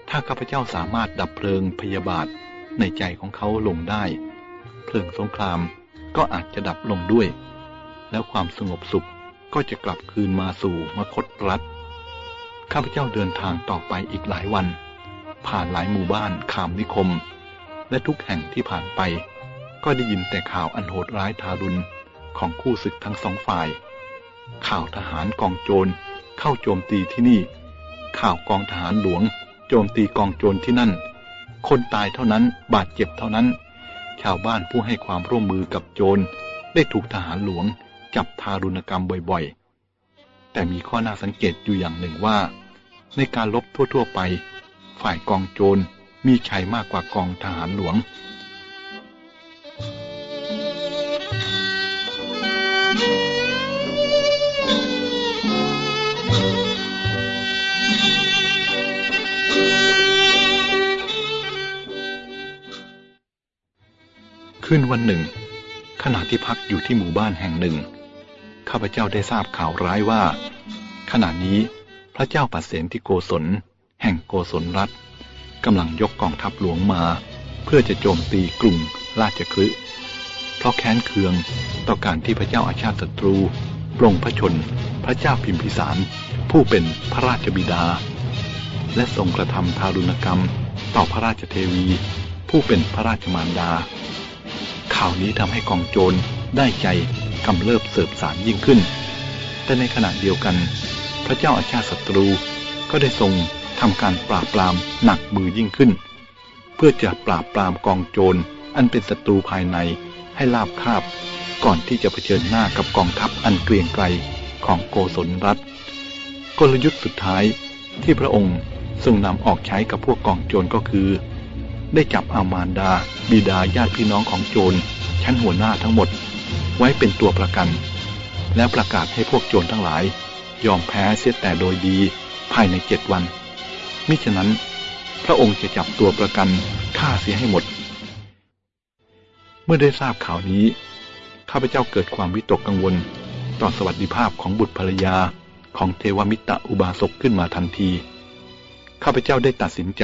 ถ้าข้าพเจ้าสามารถดับเพลิงพยาบาทในใจของเขาลงได้ เพลิงสงครามก็อาจจะดับลงด้วย แล้วความสงบสุขก็จะกลับคืนมาสู่มคตรัฐข้าพเจ้าเดินทางต่อไปอีกหลายวัน ผ่านหลายหมู่บ้านขามนิคม และทุกแห่งที่ผ่านไป ก็ได้ยินแต่ข่าวอันโหดร้ายทารุณของคู่ศึกทั้งสองฝ่าย ข่าวทหารกองโจร เข้าโจมตีที่นี่ ข่าวกองทหารหลวง โจมตีกองโจรที่นั่น คนตายเท่านั้นบาดเจ็บเท่านั้น ชาวบ้านผู้ให้ความร่วมมือกับโจรได้ถูกทหารหลวง จับทารุณกรรมบ่อยๆ แต่มีข้อน่าสังเกตอยู่อย่างหนึ่งว่า ในการลบทั่วๆไป ฝ่ายกองโจรมีชัยมากกว่ากองทหารหลวง คืนวันหนึ่ง ขณะที่พักอยู่ที่หมู่บ้านแห่งหนึ่ง ข้าพเจ้าได้ทราบข่าวร้ายว่า ขณะนี้พระเจ้าปัสเสนที่โกศล แห่งโกศลรัฐกำลังยกกองทัพหลวงมา เพื่อจะโจมตีกรุงราชคฤห์เพราะแค้นเคืองต่อการที่พระเจ้าอาชาติศัตรูปรงพระชนพระเจ้าพิมพิสาร ผู้เป็นพระราชบิดา และทรงกระทำทารุณกรรม ต่อพระราชเทวี ผู้เป็นพระราชมารดา ข่าวนี้ทำให้กองโจรได้ใจกำเริบเสบสารยิ่งขึ้น แต่ในขณะเดียวกัน พระเจ้าอาชาติศัตรูก็ได้ทรงทำการปราบปรามหนักมือยิ่งขึ้น เพื่อจะปราบปรามกองโจรอันเป็นศัตรูภายในให้ลาบคาบ ก่อนที่จะเผชิญหน้ากับกองทัพอันเกรียงไกรของโกศลรัฐ กลยุทธ์สุดท้ายที่พระองค์ทรงนำออกใช้กับพวกกองโจรก็คือ ได้จับอามานดา บิดาญาติพี่น้องของโจร ชั้นหัวหน้าทั้งหมด ไว้เป็นตัวประกัน แล้วประกาศให้พวกโจรทั้งหลาย ยอมแพ้เสียแต่โดยดีภายในเจ็ดวัน มิฉะนั้น พระองค์จะจับตัวประกันฆ่าเสียให้หมด เมื่อได้ทราบข่าวนี้ ข้าพเจ้าเกิดความวิตกกังวล ต่อสวัสดิภาพของบุตรภรรยาของเทวมิตรอุบาสกขึ้นมาทันที ข้าพเจ้าได้ตัดสินใจ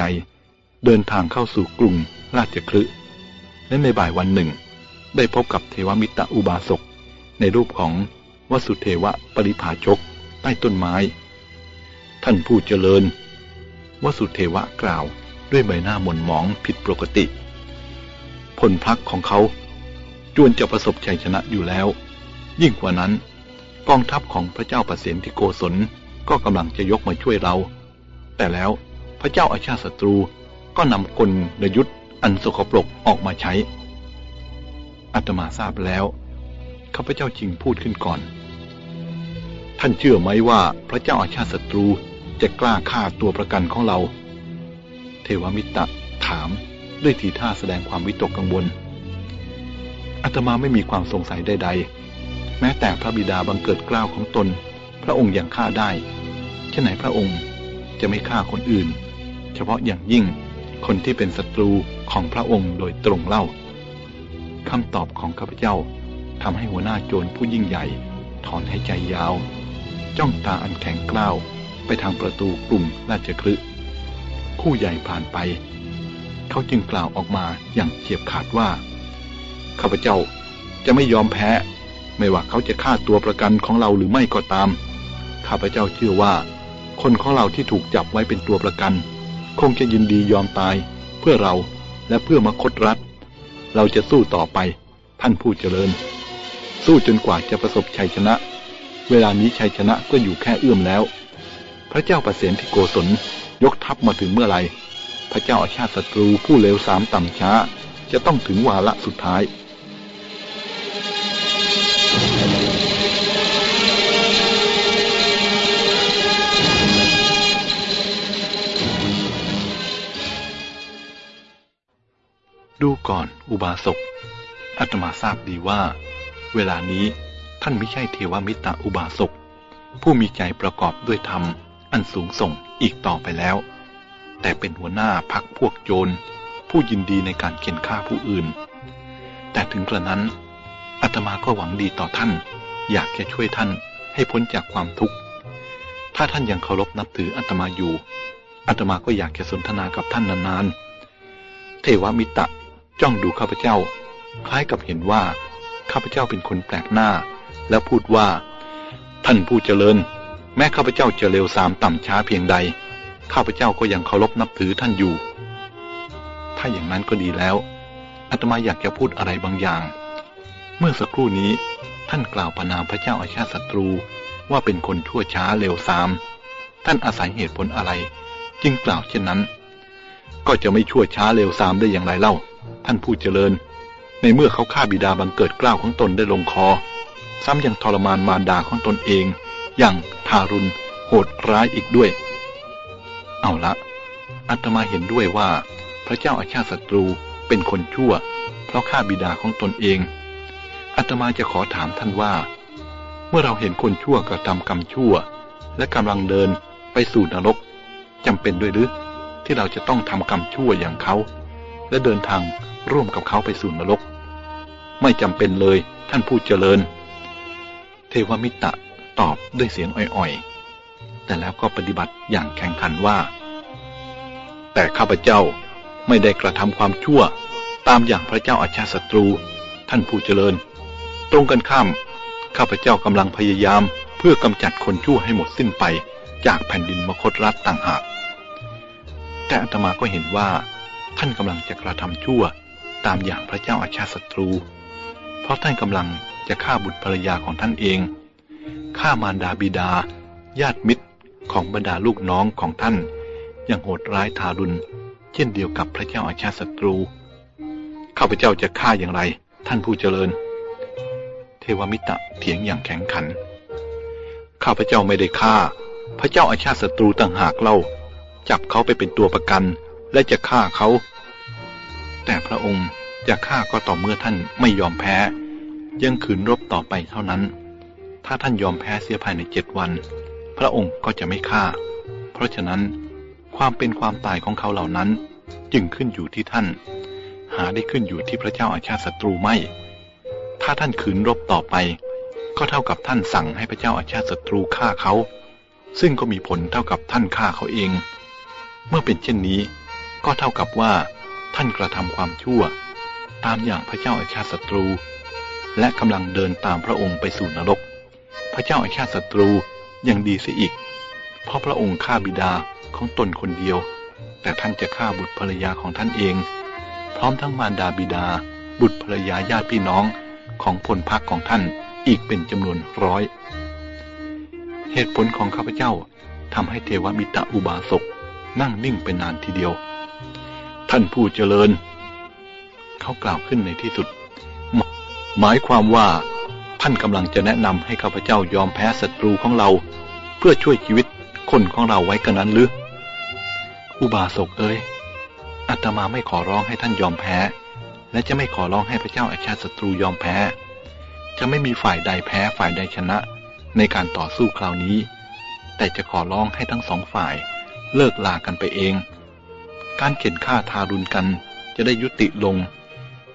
เดินทางเข้าสู่กรุงราชคลึและในบ่ายวันหนึ่ง ได้พบกับเทวมิตรอุบาสกในรูปของวสุเทวะปริภาชกใต้ต้นไม้ ท่านผู้เจริญวสุเทวะกล่าวด้วยใบหน้าหม่นหมองผิดปกติ ผลพักของเขาจวนจะประสบชัยชนะอยู่แล้ว ยิ่งกว่านั้นกองทัพของพระเจ้าประเสนที่โกศลก็กำลังจะยกมาช่วยเรา แต่แล้วพระเจ้าอาชาศัตรู ก็นำกลยุทธ์อันสกปรกออกมาใช้อาตมาทราบแล้วข้าพเจ้าจิงพูดขึ้นก่อน ท่านเชื่อไหมว่าพระเจ้าอาชาติศัตรูจะกล้าฆ่าตัวประกันของเรา เทวมิตรถามด้วยทีท่าแสดงความวิตกกังวลอาตมาไม่มีความสงสัยใดๆ แม้แต่พระบิดาบังเกิดกล้าวของตน พระองค์ยังฆ่าได้เช่นไหนพระองค์จะไม่ฆ่าคนอื่น เฉพาะอย่างยิ่ง คนที่เป็นศัตรูของพระองค์โดยตรงเล่าคำตอบของข้าพเจ้าทำให้หัวหน้าโจรผู้ยิ่งใหญ่ ถอนหายใจยาว จ้องตาอันแข็งกล้าวไปทางประตูกลุ่มราชคลึคู่ใหญ่ผ่านไป เขาจึงกล่าวออกมาอย่างเฉียบขาดว่าข้าพเจ้าจะไม่ยอมแพ้ ไม่ว่าเขาจะฆ่าตัวประกันของเราหรือไม่ก็ตามข้าพเจ้าเชื่อว่า คนของเราที่ถูกจับไว้เป็นตัวประกัน คงจะยินดียอมตายเพื่อเราและเพื่อมคตรัฐ เราจะสู้ต่อไป ท่านผู้เจริญ สู้จนกว่าจะประสบชัยชนะ เวลานี้ชัยชนะก็อยู่แค่เอื้อมแล้ว พระเจ้าประเสนที่โกศลยกทัพมาถึงเมื่อไหร่ พระเจ้าอาชาติศัตรูผู้เลวสามต่ำช้า จะต้องถึงวาระสุดท้าย ดูก่อนอุบาสกอาตมาทราบดีว่า เวลานี้ท่านไม่ใช่เทวมิตรอุบาสกผู้มีใจประกอบด้วยธรรมอันสูงส่งอีกต่อไปแล้ว แต่เป็นหัวหน้าพักพวกโจร ผู้ยินดีในการเข็นฆ่าผู้อื่น แต่ถึงกระนั้นอาตมาก็หวังดีต่อท่าน อยากจะช่วยท่านให้พ้นจากความทุกข์ ถ้าท่านยังเคารพนับถืออาตมาอยู่อาตมาก็อยากจะสนทนากับท่านนานๆ เทวมิตร จ้องดูข้าพเจ้า คล้ายกับเห็นว่า ข้าพเจ้าเป็นคนแปลกหน้า แล้วพูดว่า ท่านผู้เจริญ แม้ข้าพเจ้าจะเร็วสามต่ำช้าเพียงใด ข้าพเจ้าก็ยังเคารพนับถือท่านอยู่ ถ้าอย่างนั้นก็ดีแล้วอาตมาอยากจะพูดอะไรบางอย่าง เมื่อสักครู่นี้ท่านกล่าวประนามพระเจ้าอาชาติศัตรูว่าเป็นคนชั่วช้าเร็วสาม ท่านอาศัยเหตุผลอะไร จึงกล่าวเช่นนั้น ก็จะไม่ชั่วช้าเร็วสามได้อย่างไรเล่า ท่านผู้เจริญ ในเมื่อเขาฆ่าบิดาบังเกิดกล้าวของตนได้ลงคอ ซ้ำยังทรมานมารดาของตนเอง อย่างทารุณ โหดร้ายอีกด้วย เอาละอาตมาเห็นด้วยว่า พระเจ้าอาชาติศัตรูเป็นคนชั่ว เพราะฆ่าบิดาของตนเองอาตมาจะขอถามท่านว่า เมื่อเราเห็นคนชั่วกระทำกรรมชั่ว และกำลังเดินไปสู่นรกจำเป็นด้วยหรือที่เราจะต้องทำกรรมชั่วอย่างเขา และเดินทางร่วมกับเขาไปสู่นรก ไม่จำเป็นเลยท่านผู้เจริญ เทวมิตรตอบด้วยเสียงอ่อยๆ แต่แล้วก็ปฏิบัติอย่างแข็งขันว่า แต่ข้าพเจ้าไม่ได้กระทำความชั่ว ตามอย่างพระเจ้าอาชาศัตรู ท่านผู้เจริญ ตรงกันข้าม ข้าพเจ้ากำลังพยายามเพื่อกำจัดคนชั่วให้หมดสิ้นไปจากแผ่นดินมคตรัฐต่างหากแต่อาตมาก็เห็นว่า ท่านกำลังจะกระทำชั่วตามอย่างพระเจ้าอาชาศัตรู เพราะท่านกำลังจะฆ่าบุตรภรรยาของท่านเอง ฆ่ามารดาบิดา ญาติมิตรของบรรดาลูกน้องของท่าน อย่างโหดร้ายทารุณ เช่นเดียวกับพระเจ้าอาชาศัตรู ข้าพเจ้าจะฆ่าอย่างไร ท่านผู้เจริญ เทวมิตรเถียงอย่างแข็งขัน ข้าพเจ้าไม่ได้ฆ่า พระเจ้าอาชาศัตรูต่างหากเล่า จับเขาไปเป็นตัวประกัน และจะฆ่าเขา แต่พระองค์จะฆ่าก็ต่อเมื่อท่านไม่ยอมแพ้ ยังขืนรบต่อไปเท่านั้น ถ้าท่านยอมแพ้เสียภายในเจ็ดวัน พระองค์ก็จะไม่ฆ่า เพราะฉะนั้นความเป็นความตายของเขาเหล่านั้น จึงขึ้นอยู่ที่ท่าน หาได้ขึ้นอยู่ที่พระเจ้าอาชาติศัตรูไม่ ถ้าท่านขืนรบต่อไป ก็เท่ากับท่านสั่งให้พระเจ้าอาชาติศัตรูฆ่าเขา ซึ่งก็มีผลเท่ากับท่านฆ่าเขาเอง เมื่อเป็นเช่นนี้ ก็เท่ากับว่าท่านกระทำความชั่ว ตามอย่างพระเจ้าอาชาติศัตรู และกำลังเดินตามพระองค์ไปสู่นรก พระเจ้าอาชาติศัตรูยังดีเสียอีก เพราะพระองค์ฆ่าบิดาของตนคนเดียว แต่ท่านจะฆ่าบุตรภรรยาของท่านเอง พร้อมทั้งมารดาบิดา บุตรภรรยาญาติพี่น้องของพลพรรคของท่านอีกเป็นจำนวนร้อย เหตุผลของข้าพเจ้าทำให้เทวมิตรอุบาสกนั่งนิ่งเป็นนานทีเดียว ท่านผู้เจริญ เขากล่าวขึ้นในที่สุด หมายความว่าท่านกำลังจะแนะนำให้ข้าพเจ้ายอมแพ้ศัตรูของเรา เพื่อช่วยชีวิตคนของเราไว้กันนั้นหรือ อุบาสกเอ้ยอาตมาไม่ขอร้องให้ท่านยอมแพ้ และจะไม่ขอร้องให้พระเจ้าอาชาติศัตรูยอมแพ้ จะไม่มีฝ่ายใดแพ้ฝ่ายใดชนะ ในการต่อสู้คราวนี้ แต่จะขอร้องให้ทั้งสองฝ่ายเลิกลากันไปเอง การเข็นฆ่าทารุณกันจะได้ยุติลง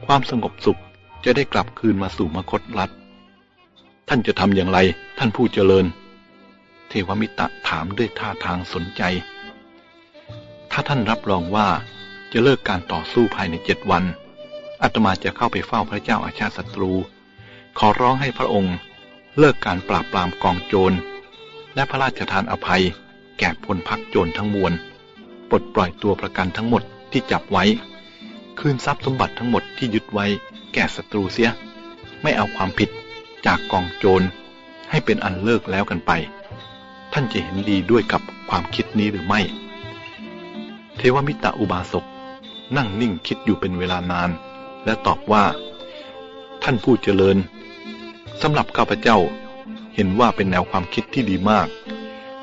ความสงบสุขจะได้กลับคืนมาสู่มคตรัฐ ท่านจะทำอย่างไรท่านผู้เจริญ เทวมิตะถามด้วยท่าทางสนใจ ถ้าท่านรับรองว่าจะเลิกการต่อสู้ภายในเจ็ดวันอาตมาจะเข้าไปเฝ้าพระเจ้าอาชาติศัตรู ขอร้องให้พระองค์ เลิกการปราบปรามกองโจร และพระราชทานอภัย แก่พลพักโจรทั้งมวล ปลดปล่อยตัวประกันทั้งหมดที่จับไว้ คืนทรัพย์สมบัติทั้งหมดที่ยึดไว้ แก่ศัตรูเสีย ไม่เอาความผิดจากกองโจร ให้เป็นอันเลิกแล้วกันไป ท่านจะเห็นดีด้วยกับความคิดนี้หรือไม่ เทวมิตรอุบาสกนั่งนิ่งคิดอยู่เป็นเวลานาน และตอบว่า ท่านผู้เจริญสำหรับข้าพเจ้าเห็นว่าเป็นแนวความคิดที่ดีมาก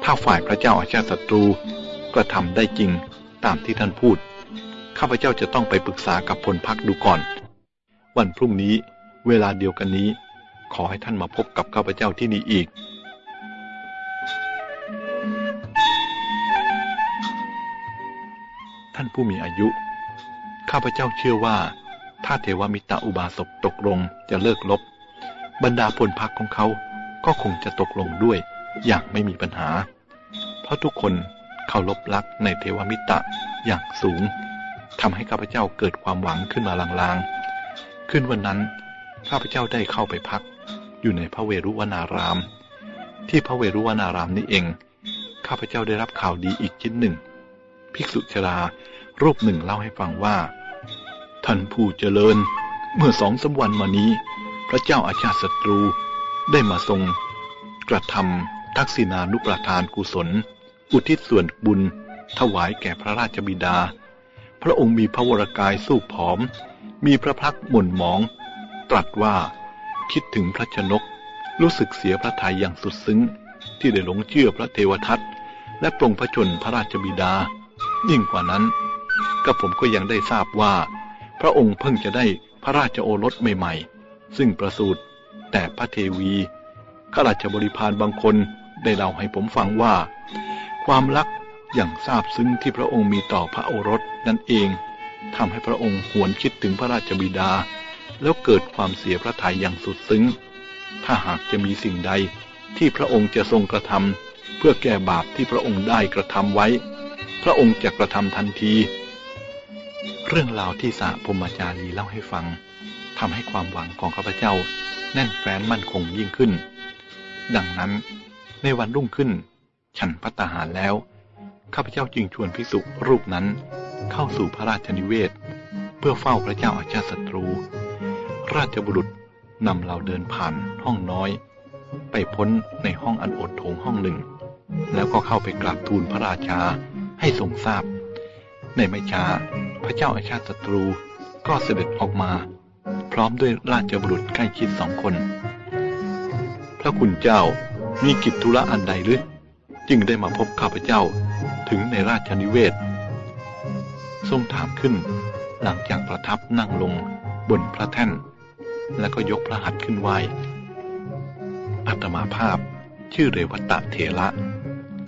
ถ้าฝ่ายพระเจ้าอาชาติศัตรู กระทำได้จริงตามที่ท่านพูด ข้าพเจ้าจะต้องไปปรึกษากับพลพักดูก่อน วันพรุ่งนี้เวลาเดียวกันนี้ ขอให้ท่านมาพบกับข้าพเจ้าที่นี่อีก ท่านผู้มีอายุ ข้าพเจ้าเชื่อว่า ถ้าเทวมิตรอุบาสกตกลงจะเลิกลบ บรรดาพลพักของเขาก็คงจะตกลงด้วยอย่างไม่มีปัญหา เพราะทุกคน เคารพรักในเทวมิตรอย่างสูงทำให้ข้าพเจ้าเกิดความหวังขึ้นมาลางๆ ขึ้นวันนั้นข้าพเจ้าได้เข้าไปพัก อยู่ในพระเวรุวนาราม ที่พระเวรุวนารามนี้เอง ข้าพเจ้าได้รับข่าวดีอีกชิ้นหนึ่ง ภิกษุชรารูปหนึ่งเล่าให้ฟังว่า ท่านผู้เจริญ เมื่อสองสาวันมานี้ พระเจ้าอาชาติศัตรูได้มาทรง กระทำทักษิณานุประทานกุศล อุทิศส่วนบุญ ถวายแก่พระราชบิดา พระองค์มีพระวรกายสู้ผอม มีพระพักหม่นหมอง ตรัสว่าคิดถึงพระชนก รู้สึกเสียพระทัยอย่างสุดซึ้ง ที่ได้หลงเชื่อพระเทวทัตและปรงพระชนพระราชบิดา ยิ่งกว่านั้น ก็ผมก็ยังได้ทราบว่า พระองค์เพิ่งจะได้พระราชโอรสใหม่ๆ ซึ่งประสูติแต่พระเทวีข้าราชบริพารบางคนได้เล่าให้ผมฟังว่า ความรักอย่างซาบซึ้งที่พระองค์มีต่อพระโอรสนั่นเองทำให้พระองค์หวนคิดถึงพระราชบิดา แล้วเกิดความเสียพระทัยอย่างสุดซึ้ง ถ้าหากจะมีสิ่งใดที่พระองค์จะทรงกระทำเพื่อแก้บาปที่พระองค์ได้กระทำไว้ พระองค์จะกระทำทันที เรื่องราวที่สาพมจารีเล่าให้ฟังทำให้ความหวังของข้าพเจ้า แน่นแฟ้นมั่นคงยิ่งขึ้น ดังนั้นในวันรุ่งขึ้น ฉันพัตหารแล้ว ข้าพเจ้าจึงชวนพิสุรูปนั้นเข้าสู่พระราชนิเวศ เพื่อเฝ้าพระเจ้าอาชาศัตรู ราชบุรุษนำเราเดินผ่านห้องน้อย ไปพ้นในห้องอันอดโถงห้องหนึ่ง แล้วก็เข้าไปกราบทูลพระราชาให้ทรงทราบ ในไม่ช้าพระเจ้าอาชาศัตรูก็เสด็จออกมา พร้อมด้วยราชบุรุษใกล้ชิดสองคน พระคุณเจ้ามีกิจธุระอันใดหรือ จึงได้มาพบข้าพเจ้าถึงในราชนิเวศ ทรงถามขึ้น หลังจากประทับนั่งลงบนพระแท่น แล้วก็ยกพระหัตถ์ขึ้นไหวอัตมาภาพชื่อเรวัตะเถระ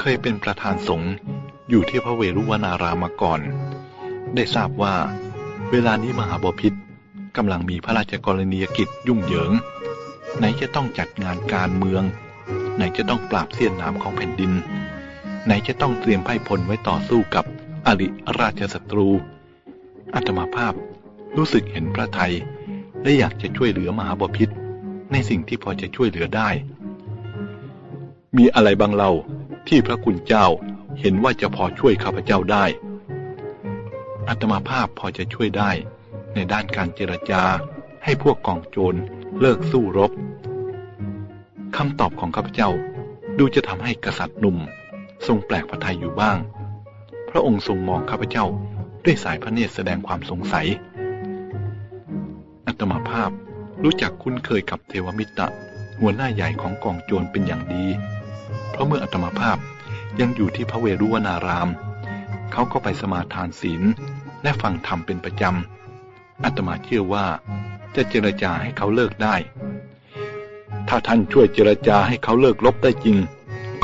เคยเป็นประธานสงฆ์อยู่ที่พระเวรุวนารามมาก่อน ได้ทราบว่า เวลานี้มหาบพิษกำลังมีพระราชกรณียกิจยุ่งเหยิง ไหนจะต้องจัดงานการเมือง ไหนจะต้องปราบเสี้ยนน้ำของแผ่นดิน ไหนจะต้องเตรียมไพ่พลไว้ต่อสู้กับอริราชศัตรู อัตมาภาพรู้สึกเห็นพระไทย และอยากจะช่วยเหลือมหาบพิษในสิ่งที่พอจะช่วยเหลือได้ มีอะไรบางเล่าที่พระคุณเจ้าเห็นว่าจะพอช่วยข้าพเจ้าได้ อัตมาภาพพอจะช่วยได้ในด้านการเจรจาให้พวกกองโจรเลิกสู้รบ คำตอบของข้าพเจ้าดูจะทำให้กษัตริย์หนุ่ม ทรงแปลกพระทัยอยู่บ้าง พระองค์ทรงมองข้าพเจ้าด้วยสายพระเนตรแสดงความสงสัย อัตมาภาพรู้จักคุ้นเคยกับเทวมิตรหัวหน้าใหญ่ของกองโจรเป็นอย่างดี เพราะเมื่ออัตมาภาพยังอยู่ที่พระเวรุวนาราม เขาก็ไปสมาทานศีลและฟังธรรมเป็นประจำอาตมาเชื่อว่าจะเจรจาให้เขาเลิกได้ ถ้าท่านช่วยเจรจาให้เขาเลิกลบได้จริง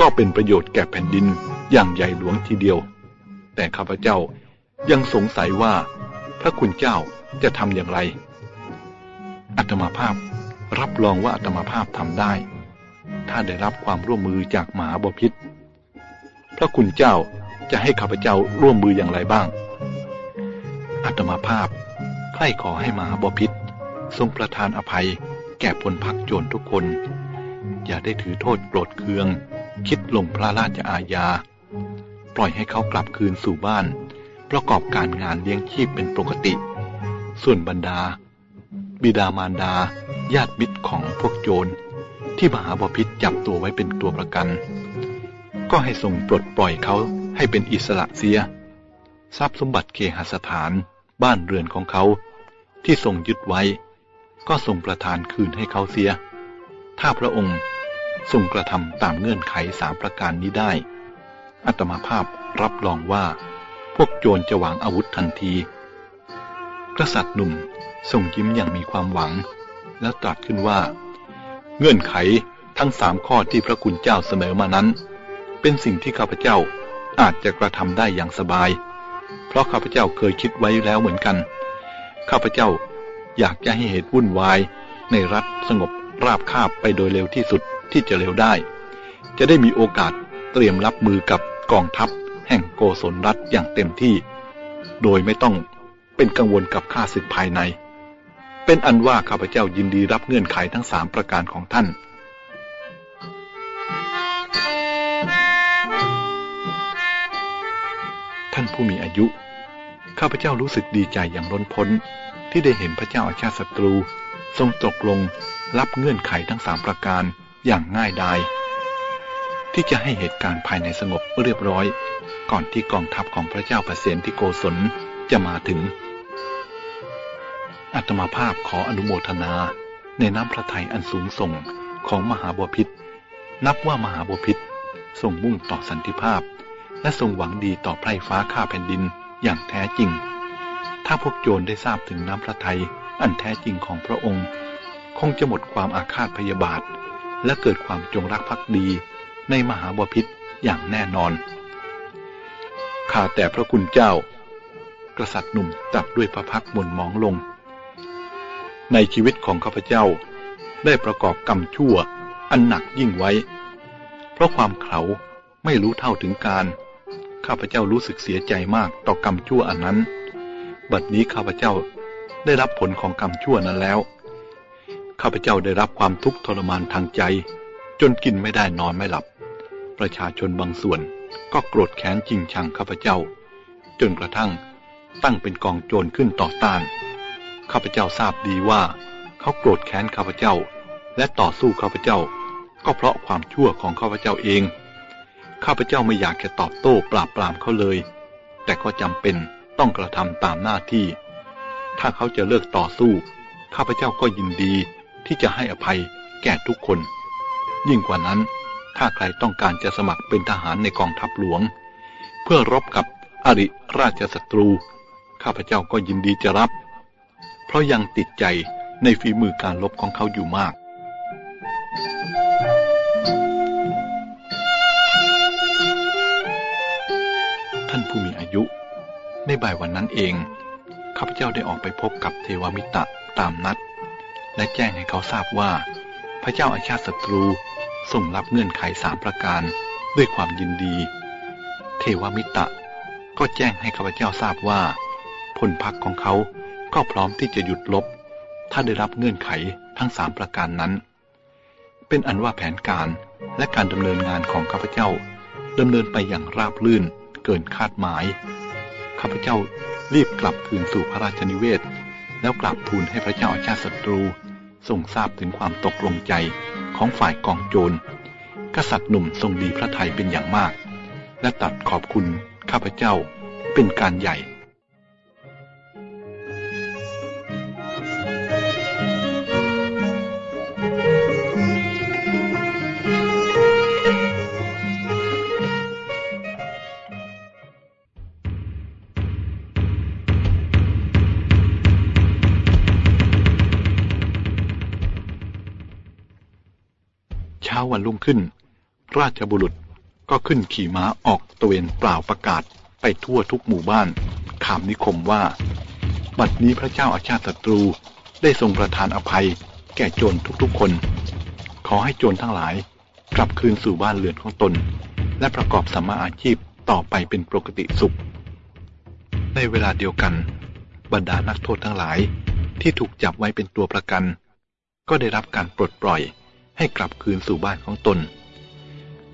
ก็เป็นประโยชน์แก่แผ่นดินอย่างใหญ่หลวงทีเดียว แต่ข้าพเจ้ายังสงสัยว่า พระคุณเจ้าจะทำอย่างไร อัตมาภาพรับรองว่าอัตมาภาพทำได้ ถ้าได้รับความร่วมมือจากมหาบพิษพระคุณเจ้าจะให้ข้าพเจ้าร่วมมืออย่างไรบ้าง อัตมาภาพใคร่ขอให้มหาบพิษทรงประทานอภัย แก่พลพักโจรทุกคน อย่าได้ถือโทษโกรธเคือง คิดลงพระราชอาญา ปล่อยให้เขากลับคืนสู่บ้าน ประกอบการงานเลี้ยงชีพเป็นปกติ ส่วนบรรดา บิดามารดา ญาติมิตรของพวกโจร ที่มหาบพิษจับตัวไว้เป็นตัวประกัน ก็ให้ทรงปลดปล่อยเขาให้เป็นอิสระเสีย ทรัพย์สมบัติเคหสถาน บ้านเรือนของเขาที่ทรงยึดไว้ ก็ทรงประทานคืนให้เขาเสีย ถ้าพระองค์ทรงกระทำตามเงื่อนไขสามประการนี้ได้ อัตมาภาพรับรองว่า พวกโจรจะวางอาวุธทันที กษัตริย์หนุ่มทรงยิ้มอย่างมีความหวัง แล้วตรัสขึ้นว่า เงื่อนไขทั้งสามข้อที่พระคุณเจ้าเสนอมานั้น เป็นสิ่งที่ข้าพเจ้าอาจจะกระทำได้อย่างสบาย เพราะข้าพเจ้าเคยคิดไว้แล้วเหมือนกัน ข้าพเจ้า อยากจะให้เหตุวุ่นวาย ในรัฐสงบราบคาบไปโดยเร็วที่สุดที่จะเร็วได้ จะได้มีโอกาสเตรียมรับมือกับกองทัพ แห่งโกศลรัฐอย่างเต็มที่ โดยไม่ต้องเป็นกังวลกับข้าศึกภายใน เป็นอันว่าข้าพเจ้ายินดีรับเงื่อนไขทั้งสามประการของท่านท่านผู้มีอายุ ข้าพเจ้ารู้สึกดีใจอย่างล้นพ้น ที่ได้เห็นพระเจ้าอาชาติศัตรู ทรงตกลงรับเงื่อนไขทั้งสามประการอย่างง่ายดายที่จะให้เหตุการณ์ภายในสงบเรียบร้อย ก่อนที่กองทัพของพระเจ้าประเสนที่โกศลจะมาถึง อัตมาภาพขออนุโมทนาในน้ำพระทัยอันสูงส่งของมหาบพิษนับว่ามหาบพิษทรงมุ่งต่อสันติภาพ และทรงหวังดีต่อไพร่ฟ้าข้าแผ่นดิน อย่างแท้จริง ถ้าพวกโจรได้ทราบถึงน้ำพระทัยอันแท้จริงของพระองค์ คงจะหมดความอาฆาตพยาบาท และเกิดความจงรักภักดีในมหาบพิษอย่างแน่นอน ข้าแต่พระคุณเจ้า กษัตริย์หนุ่มตัดด้วยพระพักหมุนมองลง ในชีวิตของข้าพเจ้าได้ประกอบกรรมชั่วอันหนักยิ่งไว้ เพราะความเขาไม่รู้เท่าถึงการ ข้าพเจ้ารู้สึกเสียใจมากต่อกรรมชั่วอันนั้น บัดนี้ข้าพเจ้าได้รับผลของกรรมชั่วนั้นแล้ว ข้าพเจ้าได้รับความทุกข์ทรมานทางใจ จนกินไม่ได้นอนไม่หลับ ประชาชนบางส่วนก็โกรธแค้นจริงชังข้าพเจ้า จนกระทั่งตั้งเป็นกองโจรขึ้นต่อต้าน ข้าพเจ้าทราบดีว่า เขาโกรธแค้นข้าพเจ้า และต่อสู้ข้าพเจ้า ก็เพราะความชั่วของข้าพเจ้าเอง ข้าพเจ้าไม่อยากจะตอบโต้ปราบปรามเขาเลย แต่ก็จำเป็นต้องกระทำตามหน้าที่ ถ้าเขาจะเลิกต่อสู้ ข้าพเจ้าก็ยินดีที่จะให้อภัยแก่ทุกคน ยิ่งกว่านั้น ถ้าใครต้องการจะสมัครเป็นทหารในกองทัพหลวง เพื่อรบกับอริราชศัตรู ข้าพเจ้าก็ยินดีจะรับ เพราะยังติดใจในฝีมือการลบของเขาอยู่มากท่า ผู้มีอายุ ในบ่ายวันนั้นเอง ข้าพเจ้าได้ออกไปพบกับเทวมิตะตามนัด และแจ้งให้เขาทราบว่า พระเจ้าอาชาติศัตรูส่งรับเงื่อนไขสามประการด้วยความยินดี เทวมิตะก็แจ้งให้ข้าพเจ้าทราบว่าพลพักของเขาก็พร้อมที่จะหยุดลบ ถ้าได้รับเงื่อนไขทั้งสามประการนั้น เป็นอันว่าแผนการและการดำเนินงานของข้าพเจ้าดำเนินไปอย่างราบรื่น เกินคาดหมาย ข้าพเจ้ารีบกลับคืนสู่พระราชนิเวศ แล้วกลับทูลให้พระเจ้าอาชาติศัตรูทรงทราบถึงความตกลงใจของฝ่ายกองโจร กษัตริย์หนุ่มทรงดีพระทัยเป็นอย่างมาก และตัดขอบคุณข้าพเจ้าเป็นการใหญ่ รุ่งขึ้น ราชบุรุษก็ขึ้นขี่ม้าออกตะเวนเปล่าประกาศไปทั่วทุกหมู่บ้าน ขามนิคมว่า บัดนี้พระเจ้าอาชาติศัตรูได้ทรงประทานอภัย แก่โจรทุกๆคน ขอให้โจรทั้งหลาย กลับคืนสู่บ้านเรือนของตน และประกอบสัมมาอาชีพต่อไปเป็นปกติสุข ในเวลาเดียวกัน บรรดานักโทษทั้งหลายที่ถูกจับไว้เป็นตัวประกัน ก็ได้รับการปลดปล่อย ให้กลับคืนสู่บ้านของตน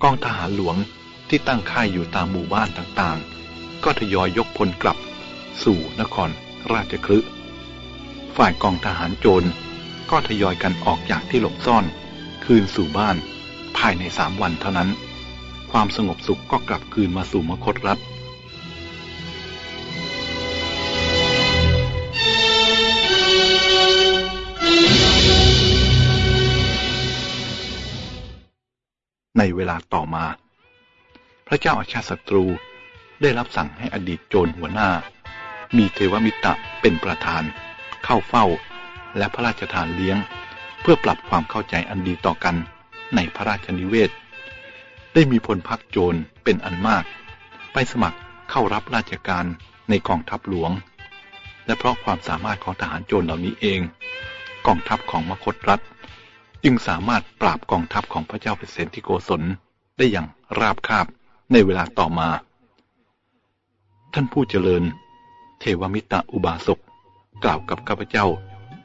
กองทหารหลวงที่ตั้งค่ายอยู่ตามหมู่บ้านต่างๆ ก็ทยอยยกพลกลับ สู่นครราชคลึฝ่ายกองทหารโจรก็ทยอยกันออกจากที่หลบซ่อน คืนสู่บ้าน ภายในสามวันเท่านั้น ความสงบสุขก็กลับคืนมาสู่มคตรัฐ ในเวลาต่อมา พระเจ้าอาชาติศัตรูได้รับสั่งให้อดีตโจรหัวหน้า มีเทวมิตรเป็นประธาน เข้าเฝ้า และพระราชทานเลี้ยง เพื่อปรับความเข้าใจอันดีต่อกันในพระราชนิเวศ ได้มีพลพักโจรเป็นอันมาก ไปสมัครเข้ารับราชการในกองทัพหลวง และเพราะความสามารถของทหารโจรเหล่านี้เอง กองทัพของมคตรัฐ จึงสามารถปราบกองทัพของพระเจ้าเปรตที่โกศลได้อย่างราบคาบในเวลาต่อมา ท่านผู้เจริญ เทวมิตรอุบาสกกล่าวกับข้าพเจ้า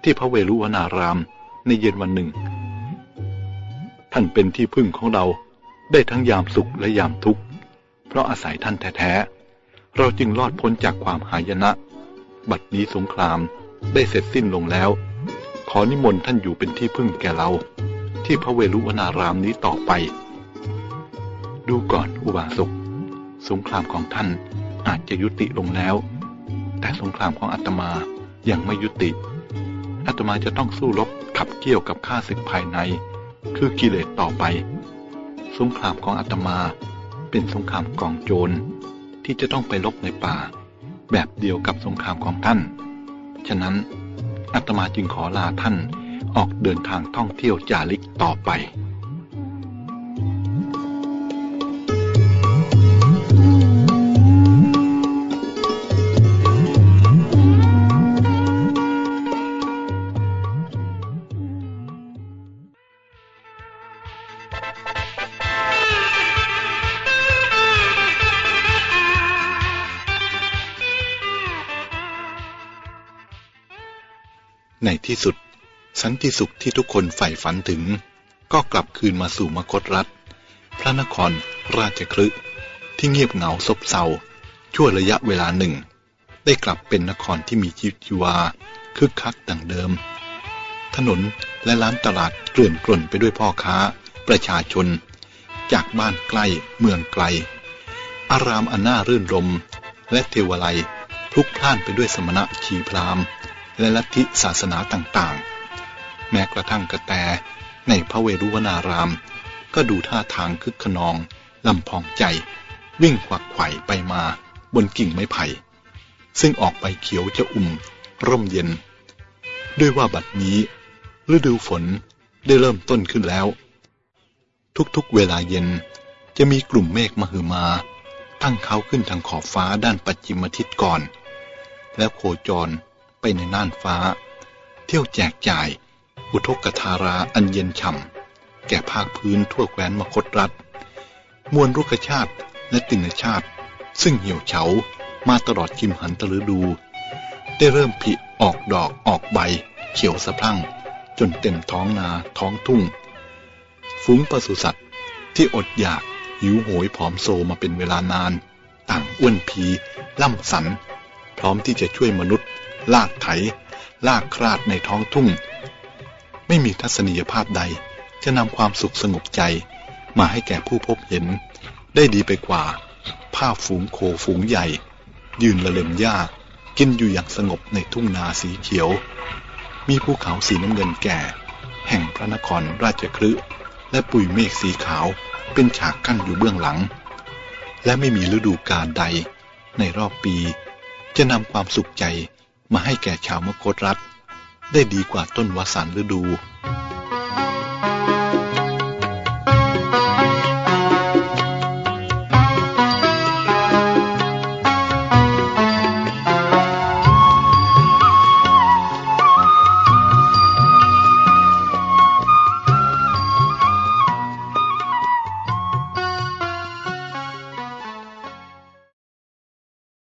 ที่พระเวรุวนารามในเย็นวันหนึ่ง ท่านเป็นที่พึ่งของเราได้ทั้งยามสุขและยามทุกข์ เพราะอาศัยท่านแท้ๆ เราจึงรอดพ้นจากความหายนะ บัดนี้สงครามได้เสร็จสิ้นลงแล้ว ขอนิมนต์ท่านอยู่เป็นที่พึ่งแก่เรา ที่พระเวรุวนารามนี้ต่อไป ดูก่อนอุบาสกสงครามของท่านอาจจะยุติลงแล้ว แต่สงครามของอาตมายังไม่ยุติอาตมาจะต้องสู้รบขับเกี่ยวกับข้าศึกภายใน คือกิเลสต่อไป สงครามของอาตมาเป็นสงครามกองโจรที่จะต้องไปรบในป่า แบบเดียวกับสงครามของท่าน ฉะนั้น อาตมาจึงขอลาท่านออกเดินทางท่องเที่ยวจาริกต่อไป ที่สุด สันติสุขที่ทุกคนใฝ่ฝันถึง ก็กลับคืนมาสู่มคตรัฐ พระนครราชคลึที่เงียบเหงาซบเซาชั่วระยะเวลาหนึ่ง ได้กลับเป็นนครที่มีชีวิตชีวาคึกคักดังเดิม ถนนและร้านตลาดเกลื่อนกล่นไปด้วยพ่อค้า ประชาชน จากบ้านใกล้เมืองไกล อารามอันน่ารื่นรม และเทวไลพลุกพล่านไปด้วยสมณะชีพราม และลัทธิศาสนาต่างๆ แม้กระทั่งกระแตในพระเวรุวนาราม ก็ดูท่าทางคึกขนองลำพองใจ วิ่งขวักไขว่ไปมาบนกิ่งไม้ไผ่ ซึ่งออกไปเขียวจะอุ่ม ร่มเย็น ด้วยว่าบัดนี้ ฤดูฝนได้เริ่มต้นขึ้นแล้ว ทุกๆเวลาเย็นจะมีกลุ่มเมฆมหึมา ตั้งเขาขึ้นทางขอบฟ้าด้านปัจจิมทิศก่อน แล้วโคจร ไปในน่านฟ้า เที่ยวแจกจ่าย อุทกธาราอันเย็นฉ่ำแก่ภาคพื้นทั่วแคว้นมคตรัฐ มวลรุกชาติและตินชาติ ซึ่งเหี่ยวเฉามาตลอดคิมหันตฤดู ได้เริ่มผลิออกดอกออกใบ เขียวสะพรั่ง จนเต็มท้องนาท้องทุ่งฝูงปศุสัตว์ที่อดอยากหิวโหยผอมโซมาเป็นเวลานาน ต่างอ้วนพี ล่ำสัน พร้อมที่จะช่วยมนุษย์ ลากไถ ลากคราดในท้องทุ่ง ไม่มีทัศนียภาพใด จะนำความสุขสงบใจ มาให้แก่ผู้พบเห็น ได้ดีไปกว่า ภาพฝูงโคฝูงใหญ่ ยืนละเลมหญ้า กินอยู่อย่างสงบในทุ่งนาสีเขียว มีภูเขาสีน้ำเงินแก่ แห่งพระนครราชคลึและปุยเมฆสีขาวเป็นฉากกั้นอยู่เบื้องหลัง และไม่มีฤดูกาลใดในรอบปี จะนำความสุขใจ มาให้แก่ชาวมคตรัฐ ได้ดีกว่าต้นวสันฤดู